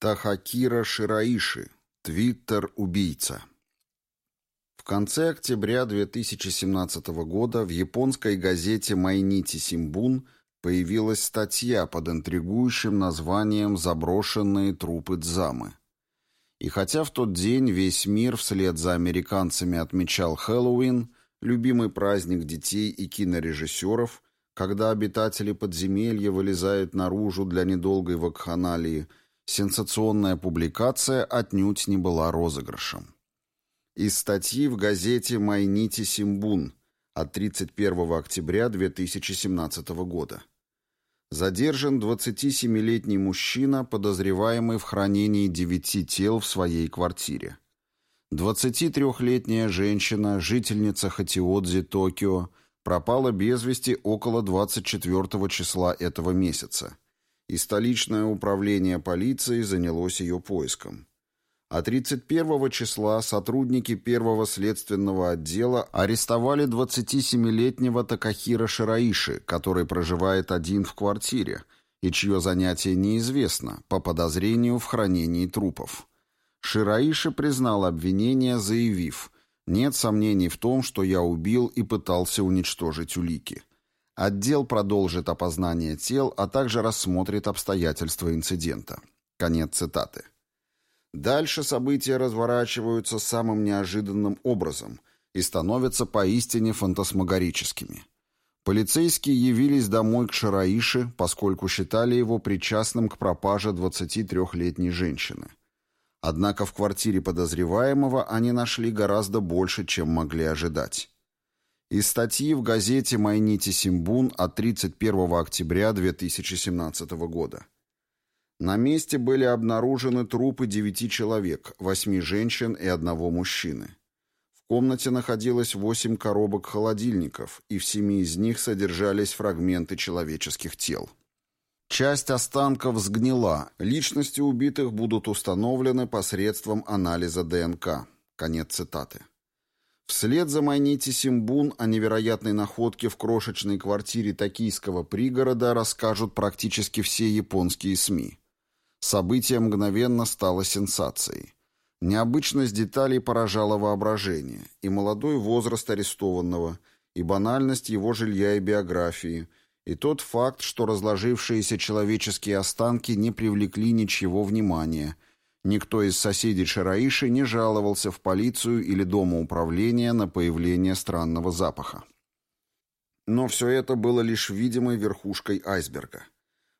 Тахакира Шираиши. Твиттер-убийца. В конце октября 2017 года в японской газете «Майнити Симбун» появилась статья под интригующим названием «Заброшенные трупы Дзамы». И хотя в тот день весь мир вслед за американцами отмечал Хэллоуин, любимый праздник детей и кинорежиссеров, когда обитатели подземелья вылезают наружу для недолгой вакханалии – Сенсационная публикация отнюдь не была розыгрышем. Из статьи в газете «Майнити Симбун» от 31 октября 2017 года. Задержан 27-летний мужчина, подозреваемый в хранении девяти тел в своей квартире. 23-летняя женщина, жительница Хатиодзи, Токио, пропала без вести около 24 числа этого месяца и столичное управление полиции занялось ее поиском. А 31 числа сотрудники первого следственного отдела арестовали 27-летнего Такахира Шираиши, который проживает один в квартире, и чье занятие неизвестно, по подозрению в хранении трупов. Шираиши признал обвинение, заявив «Нет сомнений в том, что я убил и пытался уничтожить улики». Отдел продолжит опознание тел, а также рассмотрит обстоятельства инцидента. Конец цитаты. Дальше события разворачиваются самым неожиданным образом и становятся поистине фантасмагорическими. Полицейские явились домой к Шараише, поскольку считали его причастным к пропаже 23-летней женщины. Однако в квартире подозреваемого они нашли гораздо больше, чем могли ожидать. Из статьи в газете «Майнити Симбун» от 31 октября 2017 года. На месте были обнаружены трупы девяти человек, восьми женщин и одного мужчины. В комнате находилось восемь коробок холодильников, и в семи из них содержались фрагменты человеческих тел. Часть останков сгнила, личности убитых будут установлены посредством анализа ДНК. Конец цитаты. Вслед за Майнити Симбун о невероятной находке в крошечной квартире токийского пригорода расскажут практически все японские СМИ. Событие мгновенно стало сенсацией. Необычность деталей поражала воображение, и молодой возраст арестованного, и банальность его жилья и биографии, и тот факт, что разложившиеся человеческие останки не привлекли ничего внимания – Никто из соседей Шараиши не жаловался в полицию или домоуправление на появление странного запаха. Но все это было лишь видимой верхушкой айсберга.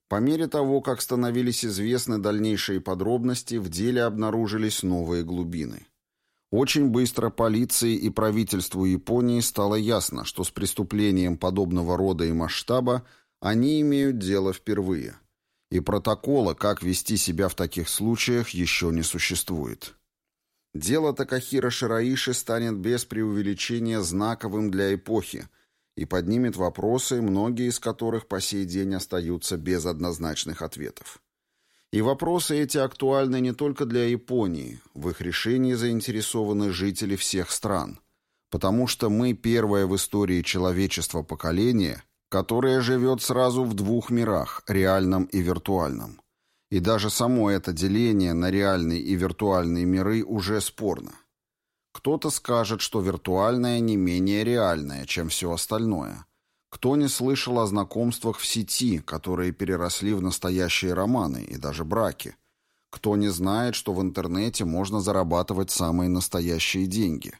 По мере того, как становились известны дальнейшие подробности, в деле обнаружились новые глубины. Очень быстро полиции и правительству Японии стало ясно, что с преступлением подобного рода и масштаба они имеют дело впервые – и протокола, как вести себя в таких случаях, еще не существует. Дело Такахира Шираиши станет без преувеличения знаковым для эпохи и поднимет вопросы, многие из которых по сей день остаются без однозначных ответов. И вопросы эти актуальны не только для Японии, в их решении заинтересованы жители всех стран, потому что мы первое в истории человечества поколение – которое живет сразу в двух мирах, реальном и виртуальном. И даже само это деление на реальные и виртуальные миры уже спорно. Кто-то скажет, что виртуальное не менее реальное, чем все остальное. Кто не слышал о знакомствах в сети, которые переросли в настоящие романы и даже браки? Кто не знает, что в интернете можно зарабатывать самые настоящие деньги?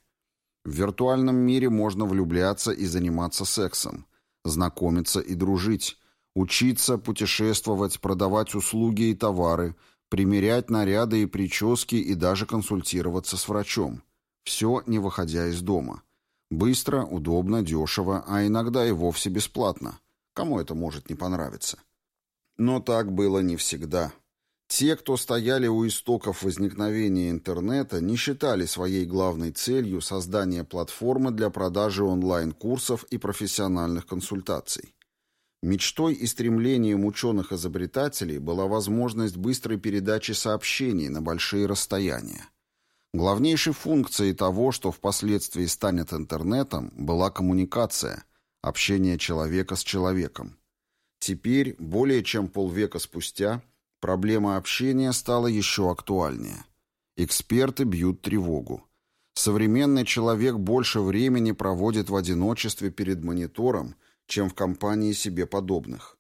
В виртуальном мире можно влюбляться и заниматься сексом – знакомиться и дружить, учиться, путешествовать, продавать услуги и товары, примерять наряды и прически и даже консультироваться с врачом. Все, не выходя из дома. Быстро, удобно, дешево, а иногда и вовсе бесплатно. Кому это может не понравиться? Но так было не всегда. Те, кто стояли у истоков возникновения интернета, не считали своей главной целью создание платформы для продажи онлайн-курсов и профессиональных консультаций. Мечтой и стремлением ученых-изобретателей была возможность быстрой передачи сообщений на большие расстояния. Главнейшей функцией того, что впоследствии станет интернетом, была коммуникация, общение человека с человеком. Теперь, более чем полвека спустя, Проблема общения стала еще актуальнее. Эксперты бьют тревогу. Современный человек больше времени проводит в одиночестве перед монитором, чем в компании себе подобных.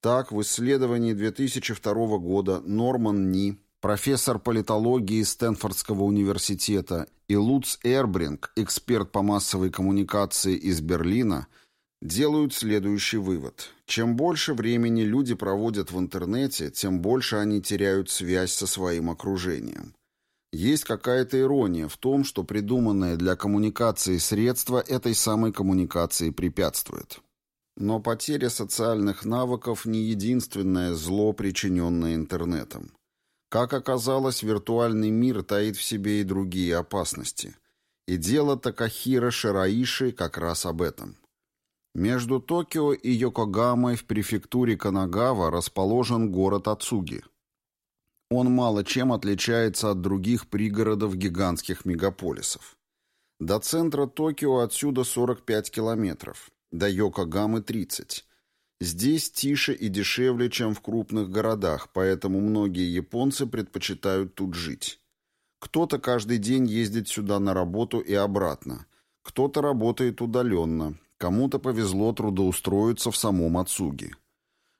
Так, в исследовании 2002 года Норман Ни, профессор политологии Стэнфордского университета, и Луц Эрбринг, эксперт по массовой коммуникации из Берлина, делают следующий вывод. Чем больше времени люди проводят в интернете, тем больше они теряют связь со своим окружением. Есть какая-то ирония в том, что придуманное для коммуникации средство этой самой коммуникации препятствует. Но потеря социальных навыков не единственное зло, причиненное интернетом. Как оказалось, виртуальный мир таит в себе и другие опасности. И дело Такахира Шираиши как раз об этом. Между Токио и Йокогамой в префектуре Канагава расположен город Ацуги – он мало чем отличается от других пригородов гигантских мегаполисов. До центра Токио отсюда 45 километров, до Йокогамы 30. Здесь тише и дешевле, чем в крупных городах, поэтому многие японцы предпочитают тут жить. Кто-то каждый день ездит сюда на работу и обратно, кто-то работает удаленно, кому-то повезло трудоустроиться в самом Ацуги.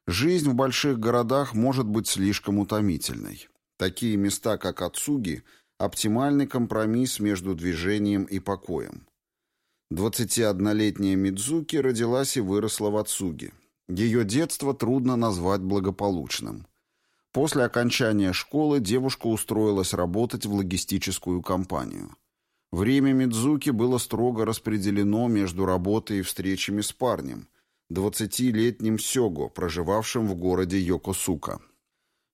Жизнь в больших городах может быть слишком утомительной. Такие места, как Ацуги, оптимальный компромисс между движением и покоем. 21-летняя Мидзуки родилась и выросла в Ацуги. Ее детство трудно назвать благополучным. После окончания школы девушка устроилась работать в логистическую компанию. Время Мидзуки было строго распределено между работой и встречами с парнем – двадцатилетним Сёго, проживавшим в городе Йокосука.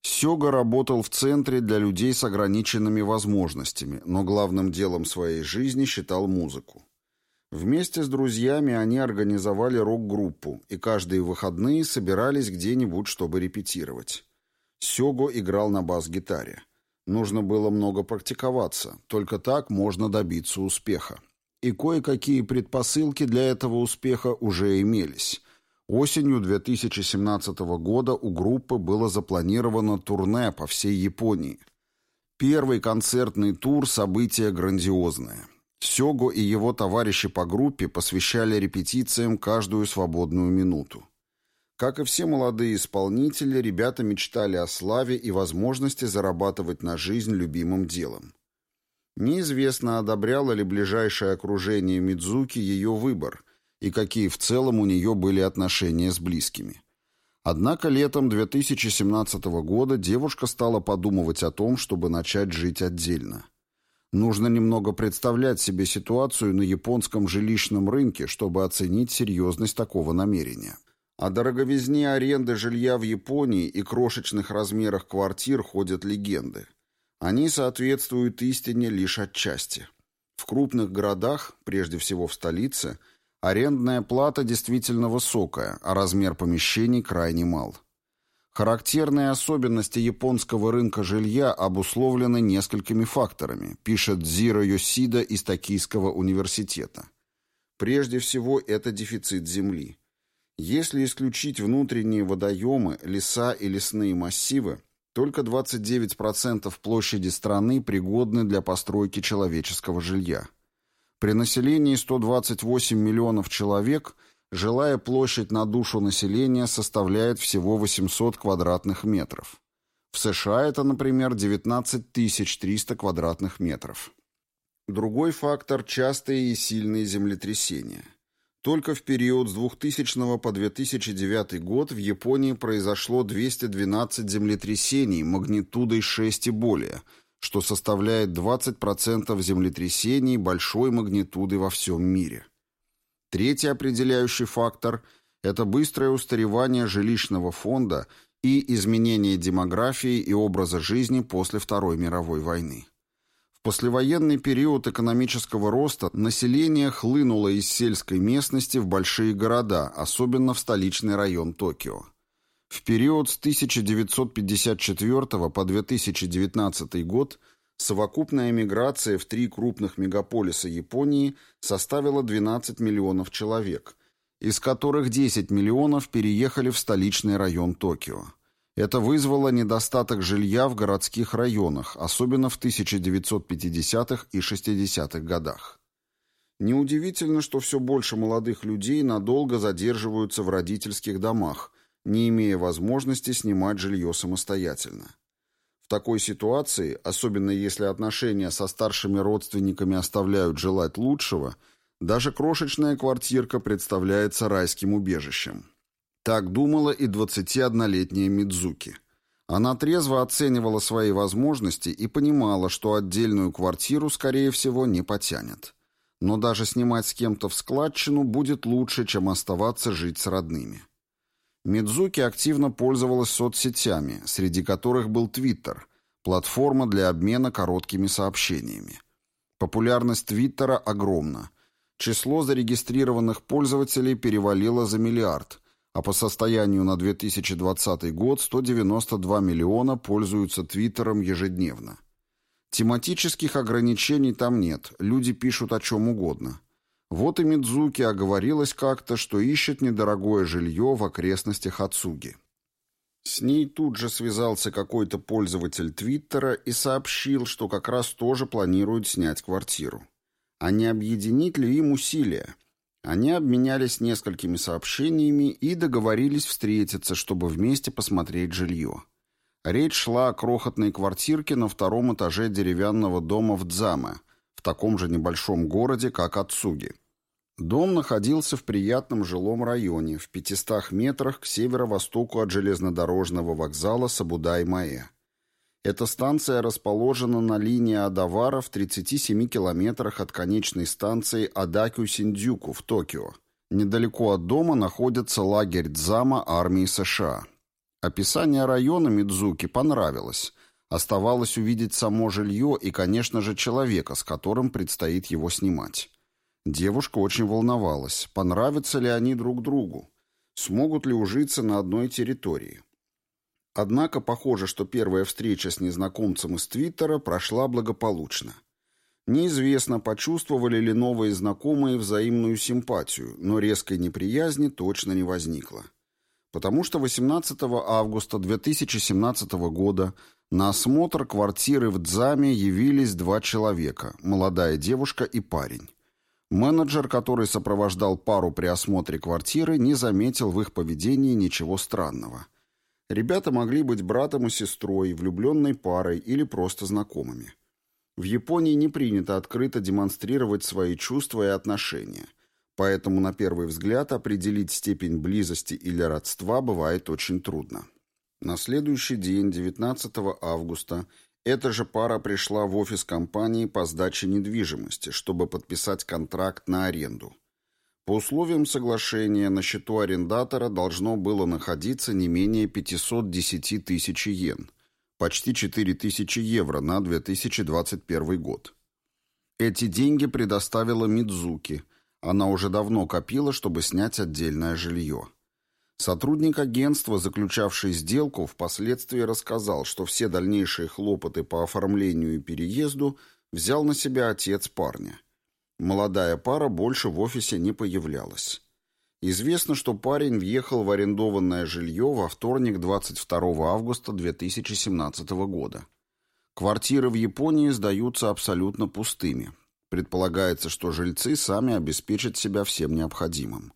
Сёга работал в центре для людей с ограниченными возможностями, но главным делом своей жизни считал музыку. Вместе с друзьями они организовали рок-группу, и каждые выходные собирались где-нибудь, чтобы репетировать. Сёго играл на бас-гитаре. Нужно было много практиковаться, только так можно добиться успеха и кое-какие предпосылки для этого успеха уже имелись. Осенью 2017 года у группы было запланировано турне по всей Японии. Первый концертный тур – событие грандиозное. Сёго и его товарищи по группе посвящали репетициям каждую свободную минуту. Как и все молодые исполнители, ребята мечтали о славе и возможности зарабатывать на жизнь любимым делом. Неизвестно, одобряло ли ближайшее окружение Мидзуки ее выбор и какие в целом у нее были отношения с близкими. Однако летом 2017 года девушка стала подумывать о том, чтобы начать жить отдельно. Нужно немного представлять себе ситуацию на японском жилищном рынке, чтобы оценить серьезность такого намерения. О дороговизне аренды жилья в Японии и крошечных размерах квартир ходят легенды. Они соответствуют истине лишь отчасти. В крупных городах, прежде всего в столице, арендная плата действительно высокая, а размер помещений крайне мал. Характерные особенности японского рынка жилья обусловлены несколькими факторами, пишет Зиро Йосида из Токийского университета. Прежде всего, это дефицит земли. Если исключить внутренние водоемы, леса и лесные массивы, только 29% площади страны пригодны для постройки человеческого жилья. При населении 128 миллионов человек жилая площадь на душу населения составляет всего 800 квадратных метров. В США это, например, 19 300 квадратных метров. Другой фактор – частые и сильные землетрясения – только в период с 2000 по 2009 год в Японии произошло 212 землетрясений магнитудой 6 и более, что составляет 20% землетрясений большой магнитуды во всем мире. Третий определяющий фактор – это быстрое устаревание жилищного фонда и изменение демографии и образа жизни после Второй мировой войны послевоенный период экономического роста население хлынуло из сельской местности в большие города, особенно в столичный район Токио. В период с 1954 по 2019 год совокупная миграция в три крупных мегаполиса Японии составила 12 миллионов человек, из которых 10 миллионов переехали в столичный район Токио. Это вызвало недостаток жилья в городских районах, особенно в 1950-х и 60-х годах. Неудивительно, что все больше молодых людей надолго задерживаются в родительских домах, не имея возможности снимать жилье самостоятельно. В такой ситуации, особенно если отношения со старшими родственниками оставляют желать лучшего, даже крошечная квартирка представляется райским убежищем. Так думала и 21-летняя Мидзуки. Она трезво оценивала свои возможности и понимала, что отдельную квартиру, скорее всего, не потянет. Но даже снимать с кем-то в складчину будет лучше, чем оставаться жить с родными. Мидзуки активно пользовалась соцсетями, среди которых был Твиттер, платформа для обмена короткими сообщениями. Популярность Твиттера огромна. Число зарегистрированных пользователей перевалило за миллиард, а по состоянию на 2020 год 192 миллиона пользуются Твиттером ежедневно. Тематических ограничений там нет, люди пишут о чем угодно. Вот и Мидзуки оговорилась как-то, что ищет недорогое жилье в окрестностях Ацуги. С ней тут же связался какой-то пользователь Твиттера и сообщил, что как раз тоже планирует снять квартиру. А не объединить ли им усилия? Они обменялись несколькими сообщениями и договорились встретиться, чтобы вместе посмотреть жилье. Речь шла о крохотной квартирке на втором этаже деревянного дома в Дзаме, в таком же небольшом городе, как Ацуги. Дом находился в приятном жилом районе, в 500 метрах к северо-востоку от железнодорожного вокзала Сабудай-Маэ. Эта станция расположена на линии Адавара в 37 километрах от конечной станции Адакю-Синдзюку в Токио. Недалеко от дома находится лагерь Дзама армии США. Описание района Мидзуки понравилось. Оставалось увидеть само жилье и, конечно же, человека, с которым предстоит его снимать. Девушка очень волновалась, понравятся ли они друг другу, смогут ли ужиться на одной территории. Однако похоже, что первая встреча с незнакомцем из Твиттера прошла благополучно. Неизвестно, почувствовали ли новые знакомые взаимную симпатию, но резкой неприязни точно не возникло. Потому что 18 августа 2017 года на осмотр квартиры в Дзаме явились два человека, молодая девушка и парень. Менеджер, который сопровождал пару при осмотре квартиры, не заметил в их поведении ничего странного. Ребята могли быть братом и сестрой, влюбленной парой или просто знакомыми. В Японии не принято открыто демонстрировать свои чувства и отношения, поэтому на первый взгляд определить степень близости или родства бывает очень трудно. На следующий день, 19 августа, эта же пара пришла в офис компании по сдаче недвижимости, чтобы подписать контракт на аренду. По условиям соглашения на счету арендатора должно было находиться не менее 510 тысяч йен, почти 4 тысячи евро на 2021 год. Эти деньги предоставила Мидзуки. Она уже давно копила, чтобы снять отдельное жилье. Сотрудник агентства, заключавший сделку, впоследствии рассказал, что все дальнейшие хлопоты по оформлению и переезду взял на себя отец парня – Молодая пара больше в офисе не появлялась. Известно, что парень въехал в арендованное жилье во вторник 22 августа 2017 года. Квартиры в Японии сдаются абсолютно пустыми. Предполагается, что жильцы сами обеспечат себя всем необходимым.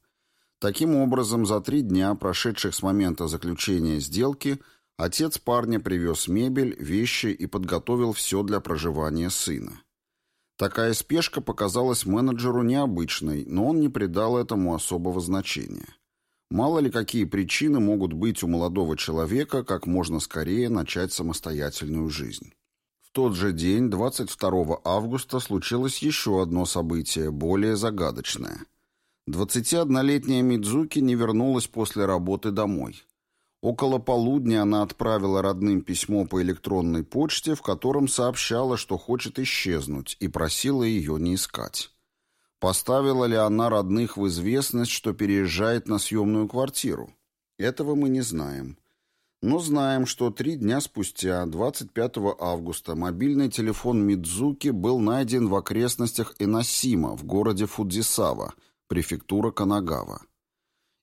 Таким образом, за три дня, прошедших с момента заключения сделки, отец парня привез мебель, вещи и подготовил все для проживания сына. Такая спешка показалась менеджеру необычной, но он не придал этому особого значения. Мало ли какие причины могут быть у молодого человека, как можно скорее начать самостоятельную жизнь. В тот же день, 22 августа, случилось еще одно событие, более загадочное. 21-летняя Мидзуки не вернулась после работы домой. Около полудня она отправила родным письмо по электронной почте, в котором сообщала, что хочет исчезнуть, и просила ее не искать. Поставила ли она родных в известность, что переезжает на съемную квартиру? Этого мы не знаем. Но знаем, что три дня спустя, 25 августа, мобильный телефон Мидзуки был найден в окрестностях Иносима в городе Фудзисава, префектура Канагава.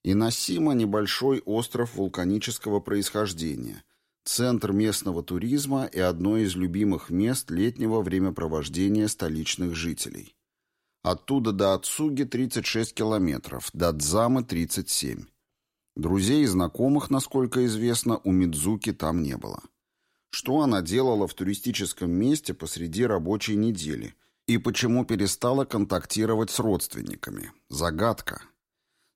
Иносима – небольшой остров вулканического происхождения, центр местного туризма и одно из любимых мест летнего времяпровождения столичных жителей. Оттуда до Ацуги 36 километров, до Дзамы 37. Друзей и знакомых, насколько известно, у Мидзуки там не было. Что она делала в туристическом месте посреди рабочей недели и почему перестала контактировать с родственниками? Загадка.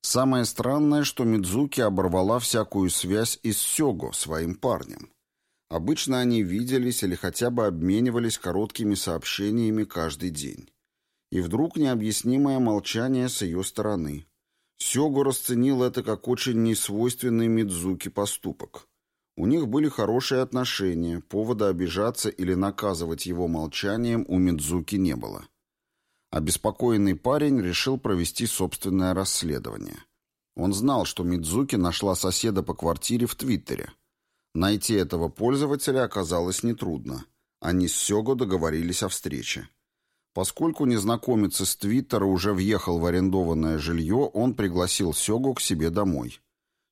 Самое странное, что Мидзуки оборвала всякую связь и с Сёго, своим парнем. Обычно они виделись или хотя бы обменивались короткими сообщениями каждый день. И вдруг необъяснимое молчание с ее стороны. Сёго расценил это как очень несвойственный Мидзуки поступок. У них были хорошие отношения, повода обижаться или наказывать его молчанием у Мидзуки не было. Обеспокоенный парень решил провести собственное расследование. Он знал, что Мидзуки нашла соседа по квартире в Твиттере. Найти этого пользователя оказалось нетрудно. Они с Сёго договорились о встрече. Поскольку незнакомец из Твиттера уже въехал в арендованное жилье, он пригласил Сёгу к себе домой.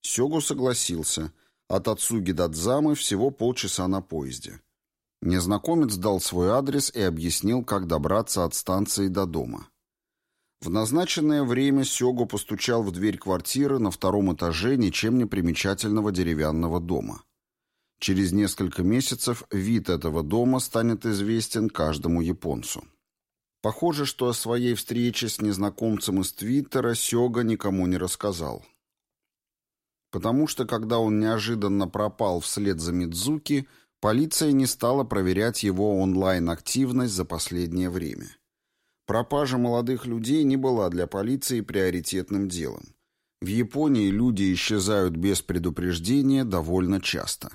Сёгу согласился. От Ацуги до Дзамы всего полчаса на поезде. Незнакомец дал свой адрес и объяснил, как добраться от станции до дома. В назначенное время Сёгу постучал в дверь квартиры на втором этаже ничем не примечательного деревянного дома. Через несколько месяцев вид этого дома станет известен каждому японцу. Похоже, что о своей встрече с незнакомцем из Твиттера Сёга никому не рассказал. Потому что, когда он неожиданно пропал вслед за Мидзуки, Полиция не стала проверять его онлайн-активность за последнее время. Пропажа молодых людей не была для полиции приоритетным делом. В Японии люди исчезают без предупреждения довольно часто.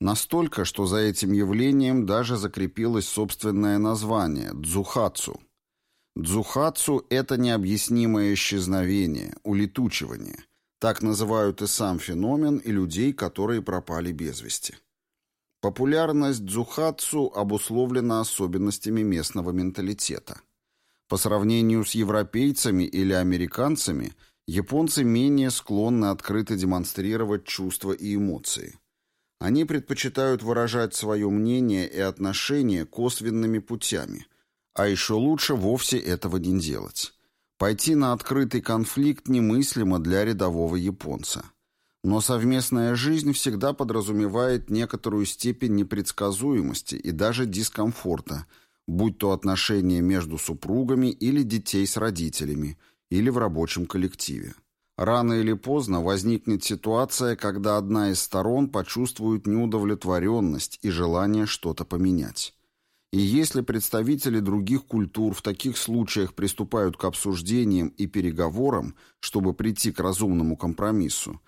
Настолько, что за этим явлением даже закрепилось собственное название – дзухацу. Дзухацу – это необъяснимое исчезновение, улетучивание. Так называют и сам феномен, и людей, которые пропали без вести. Популярность дзухатсу обусловлена особенностями местного менталитета. По сравнению с европейцами или американцами, японцы менее склонны открыто демонстрировать чувства и эмоции. Они предпочитают выражать свое мнение и отношение косвенными путями, а еще лучше вовсе этого не делать. Пойти на открытый конфликт немыслимо для рядового японца. Но совместная жизнь всегда подразумевает некоторую степень непредсказуемости и даже дискомфорта, будь то отношения между супругами или детей с родителями, или в рабочем коллективе. Рано или поздно возникнет ситуация, когда одна из сторон почувствует неудовлетворенность и желание что-то поменять. И если представители других культур в таких случаях приступают к обсуждениям и переговорам, чтобы прийти к разумному компромиссу,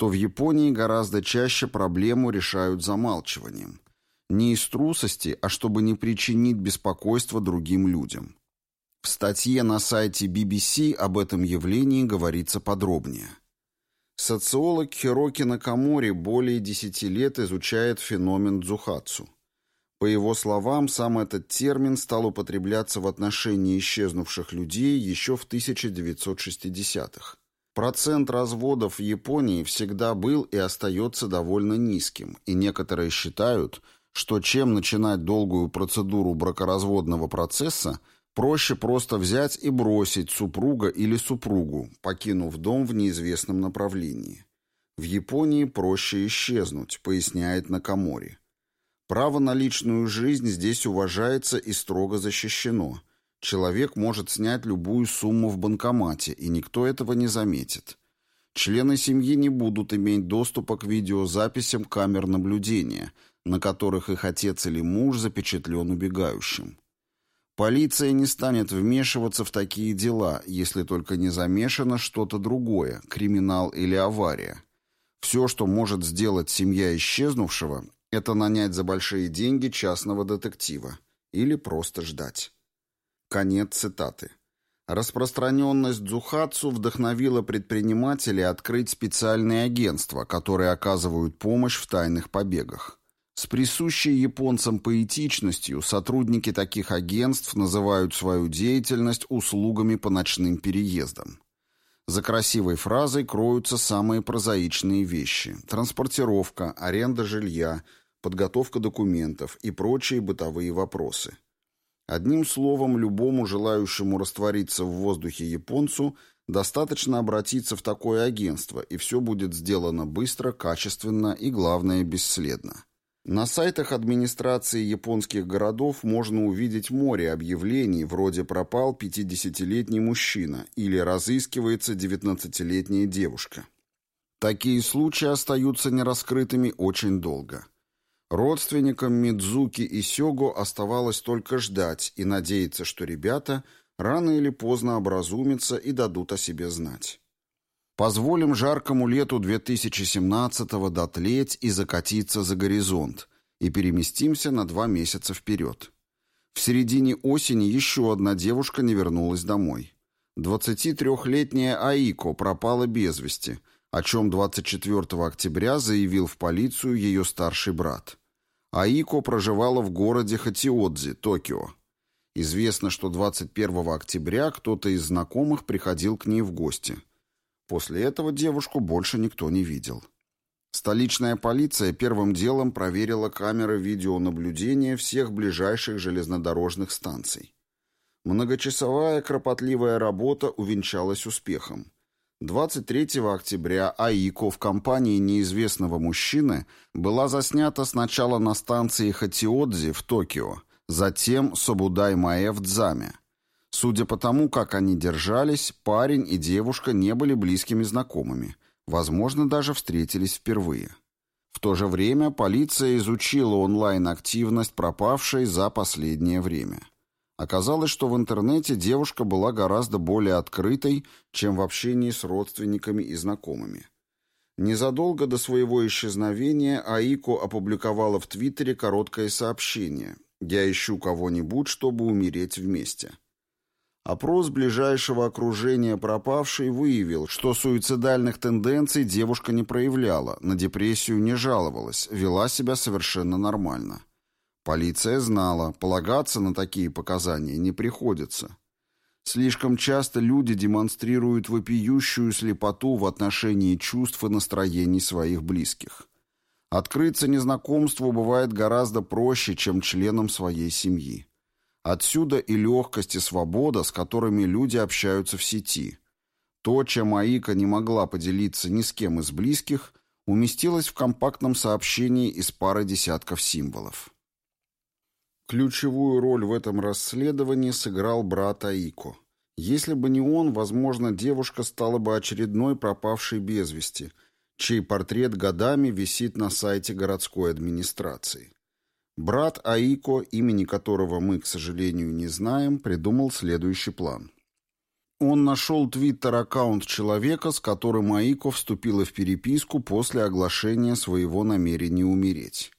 то в Японии гораздо чаще проблему решают замалчиванием. Не из трусости, а чтобы не причинить беспокойства другим людям. В статье на сайте BBC об этом явлении говорится подробнее. Социолог Хироки Накамори более 10 лет изучает феномен дзухацу. По его словам, сам этот термин стал употребляться в отношении исчезнувших людей еще в 1960-х. Процент разводов в Японии всегда был и остается довольно низким, и некоторые считают, что чем начинать долгую процедуру бракоразводного процесса, проще просто взять и бросить супруга или супругу, покинув дом в неизвестном направлении. В Японии проще исчезнуть, поясняет Накамори. Право на личную жизнь здесь уважается и строго защищено – Человек может снять любую сумму в банкомате, и никто этого не заметит. Члены семьи не будут иметь доступа к видеозаписям камер наблюдения, на которых их отец или муж запечатлен убегающим. Полиция не станет вмешиваться в такие дела, если только не замешано что-то другое, криминал или авария. Все, что может сделать семья исчезнувшего, это нанять за большие деньги частного детектива или просто ждать. Конец цитаты. Распространенность дзухацу вдохновила предпринимателей открыть специальные агентства, которые оказывают помощь в тайных побегах. С присущей японцам поэтичностью сотрудники таких агентств называют свою деятельность услугами по ночным переездам. За красивой фразой кроются самые прозаичные вещи. Транспортировка, аренда жилья, подготовка документов и прочие бытовые вопросы. Одним словом, любому желающему раствориться в воздухе японцу достаточно обратиться в такое агентство, и все будет сделано быстро, качественно и, главное, бесследно. На сайтах администрации японских городов можно увидеть море объявлений вроде «пропал 50-летний мужчина» или «разыскивается 19-летняя девушка». Такие случаи остаются нераскрытыми очень долго. Родственникам Мидзуки и Сёго оставалось только ждать и надеяться, что ребята рано или поздно образумятся и дадут о себе знать. Позволим жаркому лету 2017-го дотлеть и закатиться за горизонт, и переместимся на два месяца вперед. В середине осени еще одна девушка не вернулась домой. 23-летняя Аико пропала без вести, о чем 24 октября заявил в полицию ее старший брат. Аико проживала в городе Хатиодзи, Токио. Известно, что 21 октября кто-то из знакомых приходил к ней в гости. После этого девушку больше никто не видел. Столичная полиция первым делом проверила камеры видеонаблюдения всех ближайших железнодорожных станций. Многочасовая кропотливая работа увенчалась успехом. 23 октября Аико в компании неизвестного мужчины была заснята сначала на станции Хатиодзи в Токио, затем Собудай-Маэ в Дзаме. Судя по тому, как они держались, парень и девушка не были близкими знакомыми, возможно, даже встретились впервые. В то же время полиция изучила онлайн-активность пропавшей за последнее время. Оказалось, что в интернете девушка была гораздо более открытой, чем в общении с родственниками и знакомыми. Незадолго до своего исчезновения Аико опубликовала в Твиттере короткое сообщение «Я ищу кого-нибудь, чтобы умереть вместе». Опрос ближайшего окружения пропавшей выявил, что суицидальных тенденций девушка не проявляла, на депрессию не жаловалась, вела себя совершенно нормально. Полиция знала, полагаться на такие показания не приходится. Слишком часто люди демонстрируют вопиющую слепоту в отношении чувств и настроений своих близких. Открыться незнакомству бывает гораздо проще, чем членам своей семьи. Отсюда и легкость и свобода, с которыми люди общаются в сети. То, чем Аика не могла поделиться ни с кем из близких, уместилось в компактном сообщении из пары десятков символов. Ключевую роль в этом расследовании сыграл брат Аико. Если бы не он, возможно, девушка стала бы очередной пропавшей без вести, чей портрет годами висит на сайте городской администрации. Брат Аико, имени которого мы, к сожалению, не знаем, придумал следующий план. Он нашел твиттер-аккаунт человека, с которым Аико вступила в переписку после оглашения своего намерения умереть.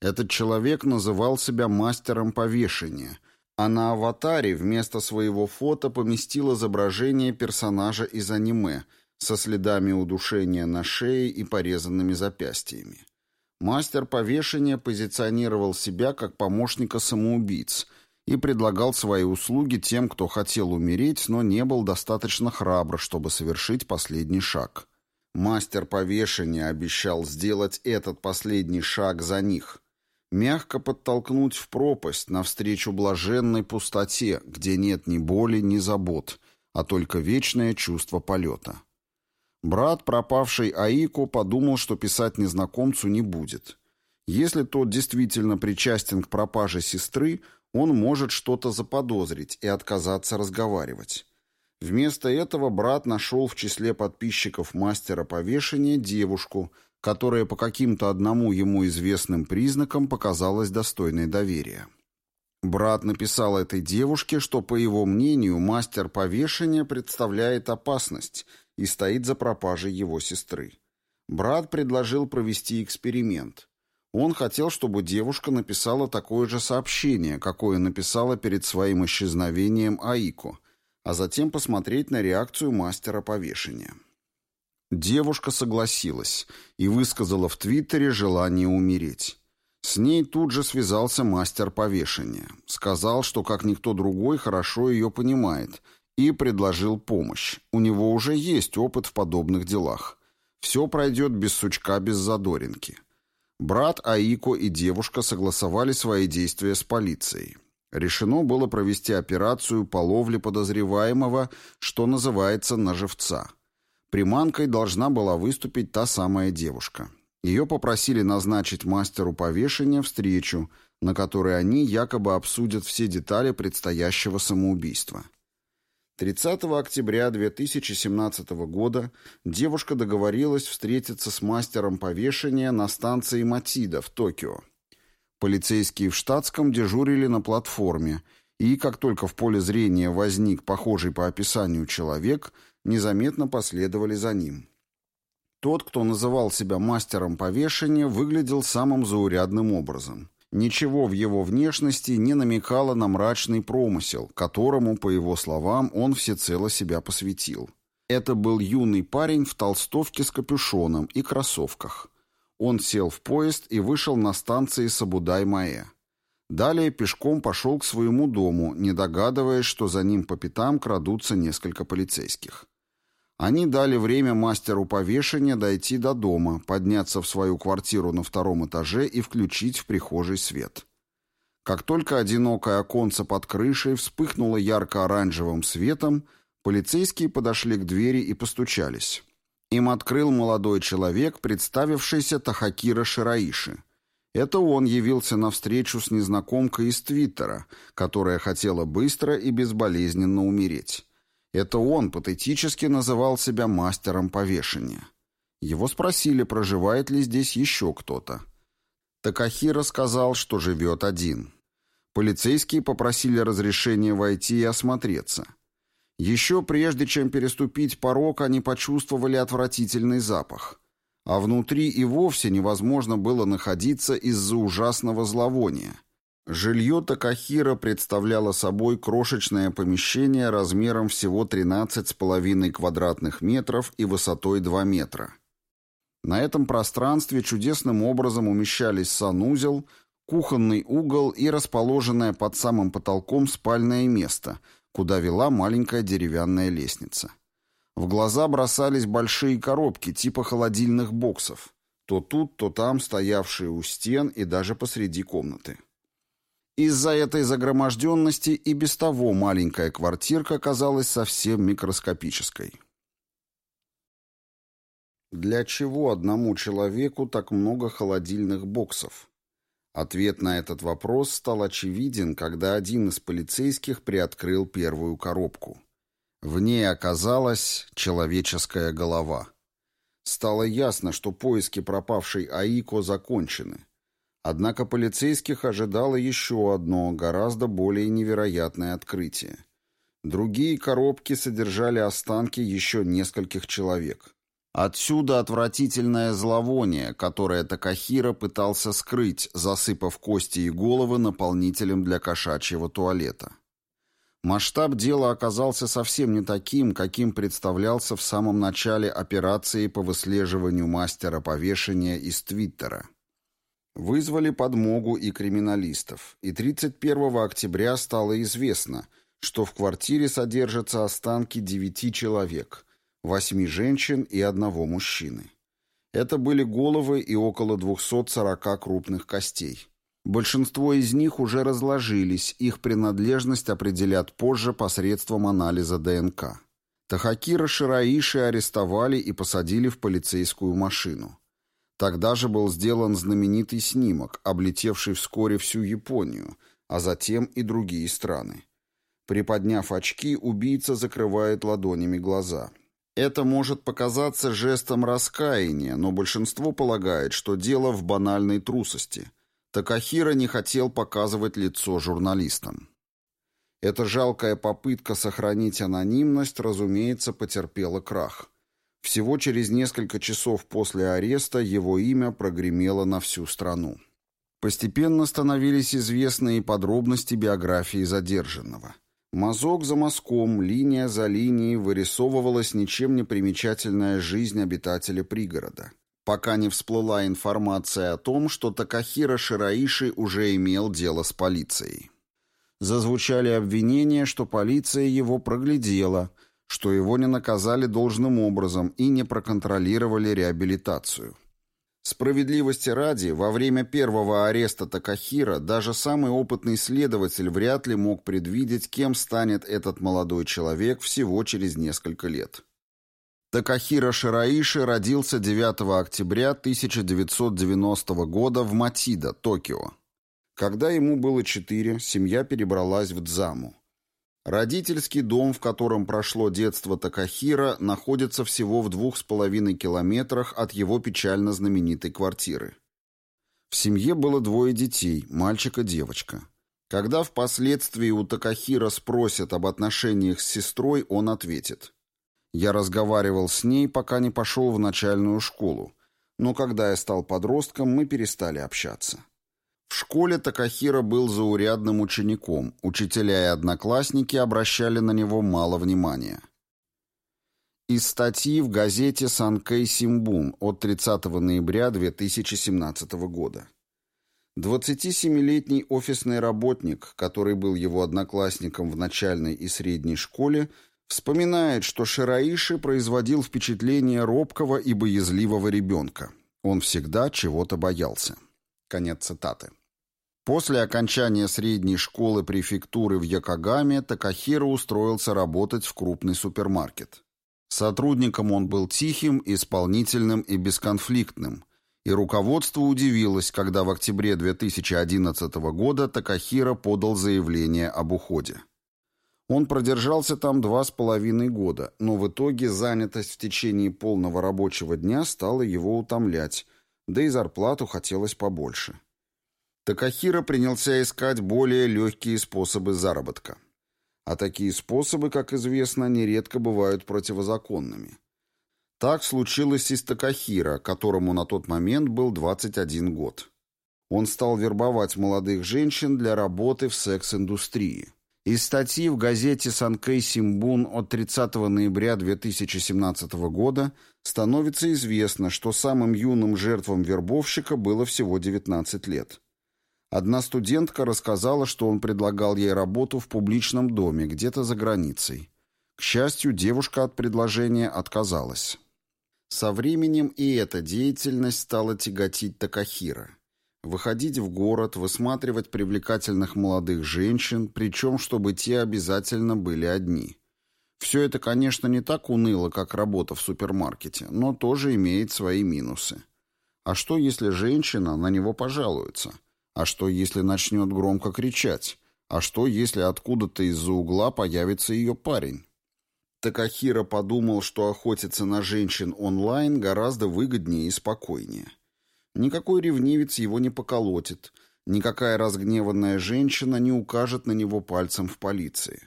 Этот человек называл себя мастером повешения, а на аватаре вместо своего фото поместил изображение персонажа из аниме со следами удушения на шее и порезанными запястьями. Мастер повешения позиционировал себя как помощника самоубийц и предлагал свои услуги тем, кто хотел умереть, но не был достаточно храбр, чтобы совершить последний шаг. Мастер повешения обещал сделать этот последний шаг за них – мягко подтолкнуть в пропасть навстречу блаженной пустоте, где нет ни боли, ни забот, а только вечное чувство полета. Брат, пропавший Аико, подумал, что писать незнакомцу не будет. Если тот действительно причастен к пропаже сестры, он может что-то заподозрить и отказаться разговаривать. Вместо этого брат нашел в числе подписчиков мастера повешения девушку – которая по каким-то одному ему известным признакам показалась достойной доверия. Брат написал этой девушке, что, по его мнению, мастер повешения представляет опасность и стоит за пропажей его сестры. Брат предложил провести эксперимент. Он хотел, чтобы девушка написала такое же сообщение, какое написала перед своим исчезновением Аико, а затем посмотреть на реакцию мастера повешения. Девушка согласилась и высказала в Твиттере желание умереть. С ней тут же связался мастер повешения. Сказал, что как никто другой хорошо ее понимает и предложил помощь. У него уже есть опыт в подобных делах. Все пройдет без сучка, без задоринки. Брат Аико и девушка согласовали свои действия с полицией. Решено было провести операцию по ловле подозреваемого, что называется, на живца. Приманкой должна была выступить та самая девушка. Ее попросили назначить мастеру повешения встречу, на которой они якобы обсудят все детали предстоящего самоубийства. 30 октября 2017 года девушка договорилась встретиться с мастером повешения на станции Матида в Токио. Полицейские в штатском дежурили на платформе, и как только в поле зрения возник похожий по описанию человек, незаметно последовали за ним. Тот, кто называл себя мастером повешения, выглядел самым заурядным образом. Ничего в его внешности не намекало на мрачный промысел, которому, по его словам, он всецело себя посвятил. Это был юный парень в толстовке с капюшоном и кроссовках. Он сел в поезд и вышел на станции Сабудай-Маэ. Далее пешком пошел к своему дому, не догадываясь, что за ним по пятам крадутся несколько полицейских. Они дали время мастеру повешения дойти до дома, подняться в свою квартиру на втором этаже и включить в прихожей свет. Как только одинокое оконце под крышей вспыхнуло ярко-оранжевым светом, полицейские подошли к двери и постучались. Им открыл молодой человек, представившийся Тахакира Шираиши. Это он явился на встречу с незнакомкой из Твиттера, которая хотела быстро и безболезненно умереть. Это он патетически называл себя мастером повешения. Его спросили, проживает ли здесь еще кто-то. Такахира сказал, что живет один. Полицейские попросили разрешения войти и осмотреться. Еще прежде, чем переступить порог, они почувствовали отвратительный запах. А внутри и вовсе невозможно было находиться из-за ужасного зловония. Жилье Такахира представляло собой крошечное помещение размером всего 13,5 квадратных метров и высотой 2 метра. На этом пространстве чудесным образом умещались санузел, кухонный угол и расположенное под самым потолком спальное место, куда вела маленькая деревянная лестница. В глаза бросались большие коробки типа холодильных боксов, то тут, то там стоявшие у стен и даже посреди комнаты. Из-за этой загроможденности и без того маленькая квартирка казалась совсем микроскопической. Для чего одному человеку так много холодильных боксов? Ответ на этот вопрос стал очевиден, когда один из полицейских приоткрыл первую коробку. В ней оказалась человеческая голова. Стало ясно, что поиски пропавшей Аико закончены. Однако полицейских ожидало еще одно, гораздо более невероятное открытие. Другие коробки содержали останки еще нескольких человек. Отсюда отвратительное зловоние, которое Такахира пытался скрыть, засыпав кости и головы наполнителем для кошачьего туалета. Масштаб дела оказался совсем не таким, каким представлялся в самом начале операции по выслеживанию мастера повешения из Твиттера. Вызвали подмогу и криминалистов, и 31 октября стало известно, что в квартире содержатся останки девяти человек, восьми женщин и одного мужчины. Это были головы и около 240 крупных костей. Большинство из них уже разложились, их принадлежность определят позже посредством анализа ДНК. Тахакира Шираиши арестовали и посадили в полицейскую машину. Тогда же был сделан знаменитый снимок, облетевший вскоре всю Японию, а затем и другие страны. Приподняв очки, убийца закрывает ладонями глаза. Это может показаться жестом раскаяния, но большинство полагает, что дело в банальной трусости. Такахира не хотел показывать лицо журналистам. Эта жалкая попытка сохранить анонимность, разумеется, потерпела крах. Всего через несколько часов после ареста его имя прогремело на всю страну. Постепенно становились известны и подробности биографии задержанного. Мазок за мазком, линия за линией вырисовывалась ничем не примечательная жизнь обитателя пригорода, пока не всплыла информация о том, что Такахира Шираиши уже имел дело с полицией. Зазвучали обвинения, что полиция его проглядела, что его не наказали должным образом и не проконтролировали реабилитацию. Справедливости ради, во время первого ареста Такахира даже самый опытный следователь вряд ли мог предвидеть, кем станет этот молодой человек всего через несколько лет. Такахира Шираиши родился 9 октября 1990 года в Матида, Токио. Когда ему было четыре, семья перебралась в Дзаму. Родительский дом, в котором прошло детство Такахира, находится всего в двух с половиной километрах от его печально знаменитой квартиры. В семье было двое детей, мальчик и девочка. Когда впоследствии у Такахира спросят об отношениях с сестрой, он ответит. «Я разговаривал с ней, пока не пошел в начальную школу, но когда я стал подростком, мы перестали общаться». В школе Такахира был заурядным учеником, учителя и одноклассники обращали на него мало внимания. Из статьи в газете «Санкэй Симбун» от 30 ноября 2017 года. 27-летний офисный работник, который был его одноклассником в начальной и средней школе, вспоминает, что Шираиши производил впечатление робкого и боязливого ребенка. Он всегда чего-то боялся. Конец цитаты. После окончания средней школы префектуры в Якогаме Такахира устроился работать в крупный супермаркет. Сотрудником он был тихим, исполнительным и бесконфликтным, и руководство удивилось, когда в октябре 2011 года Такахира подал заявление об уходе. Он продержался там два с половиной года, но в итоге занятость в течение полного рабочего дня стала его утомлять, да и зарплату хотелось побольше. Такахира принялся искать более легкие способы заработка. А такие способы, как известно, нередко бывают противозаконными. Так случилось и с Такахира, которому на тот момент был 21 год. Он стал вербовать молодых женщин для работы в секс-индустрии. Из статьи в газете «Санкэй Симбун» от 30 ноября 2017 года становится известно, что самым юным жертвам вербовщика было всего 19 лет. Одна студентка рассказала, что он предлагал ей работу в публичном доме, где-то за границей. К счастью, девушка от предложения отказалась. Со временем и эта деятельность стала тяготить Такахира. Выходить в город, высматривать привлекательных молодых женщин, причем чтобы те обязательно были одни. Все это, конечно, не так уныло, как работа в супермаркете, но тоже имеет свои минусы. А что, если женщина на него пожалуется – а что, если начнет громко кричать? А что, если откуда-то из-за угла появится ее парень? Такахира подумал, что охотиться на женщин онлайн гораздо выгоднее и спокойнее. Никакой ревнивец его не поколотит, никакая разгневанная женщина не укажет на него пальцем в полиции.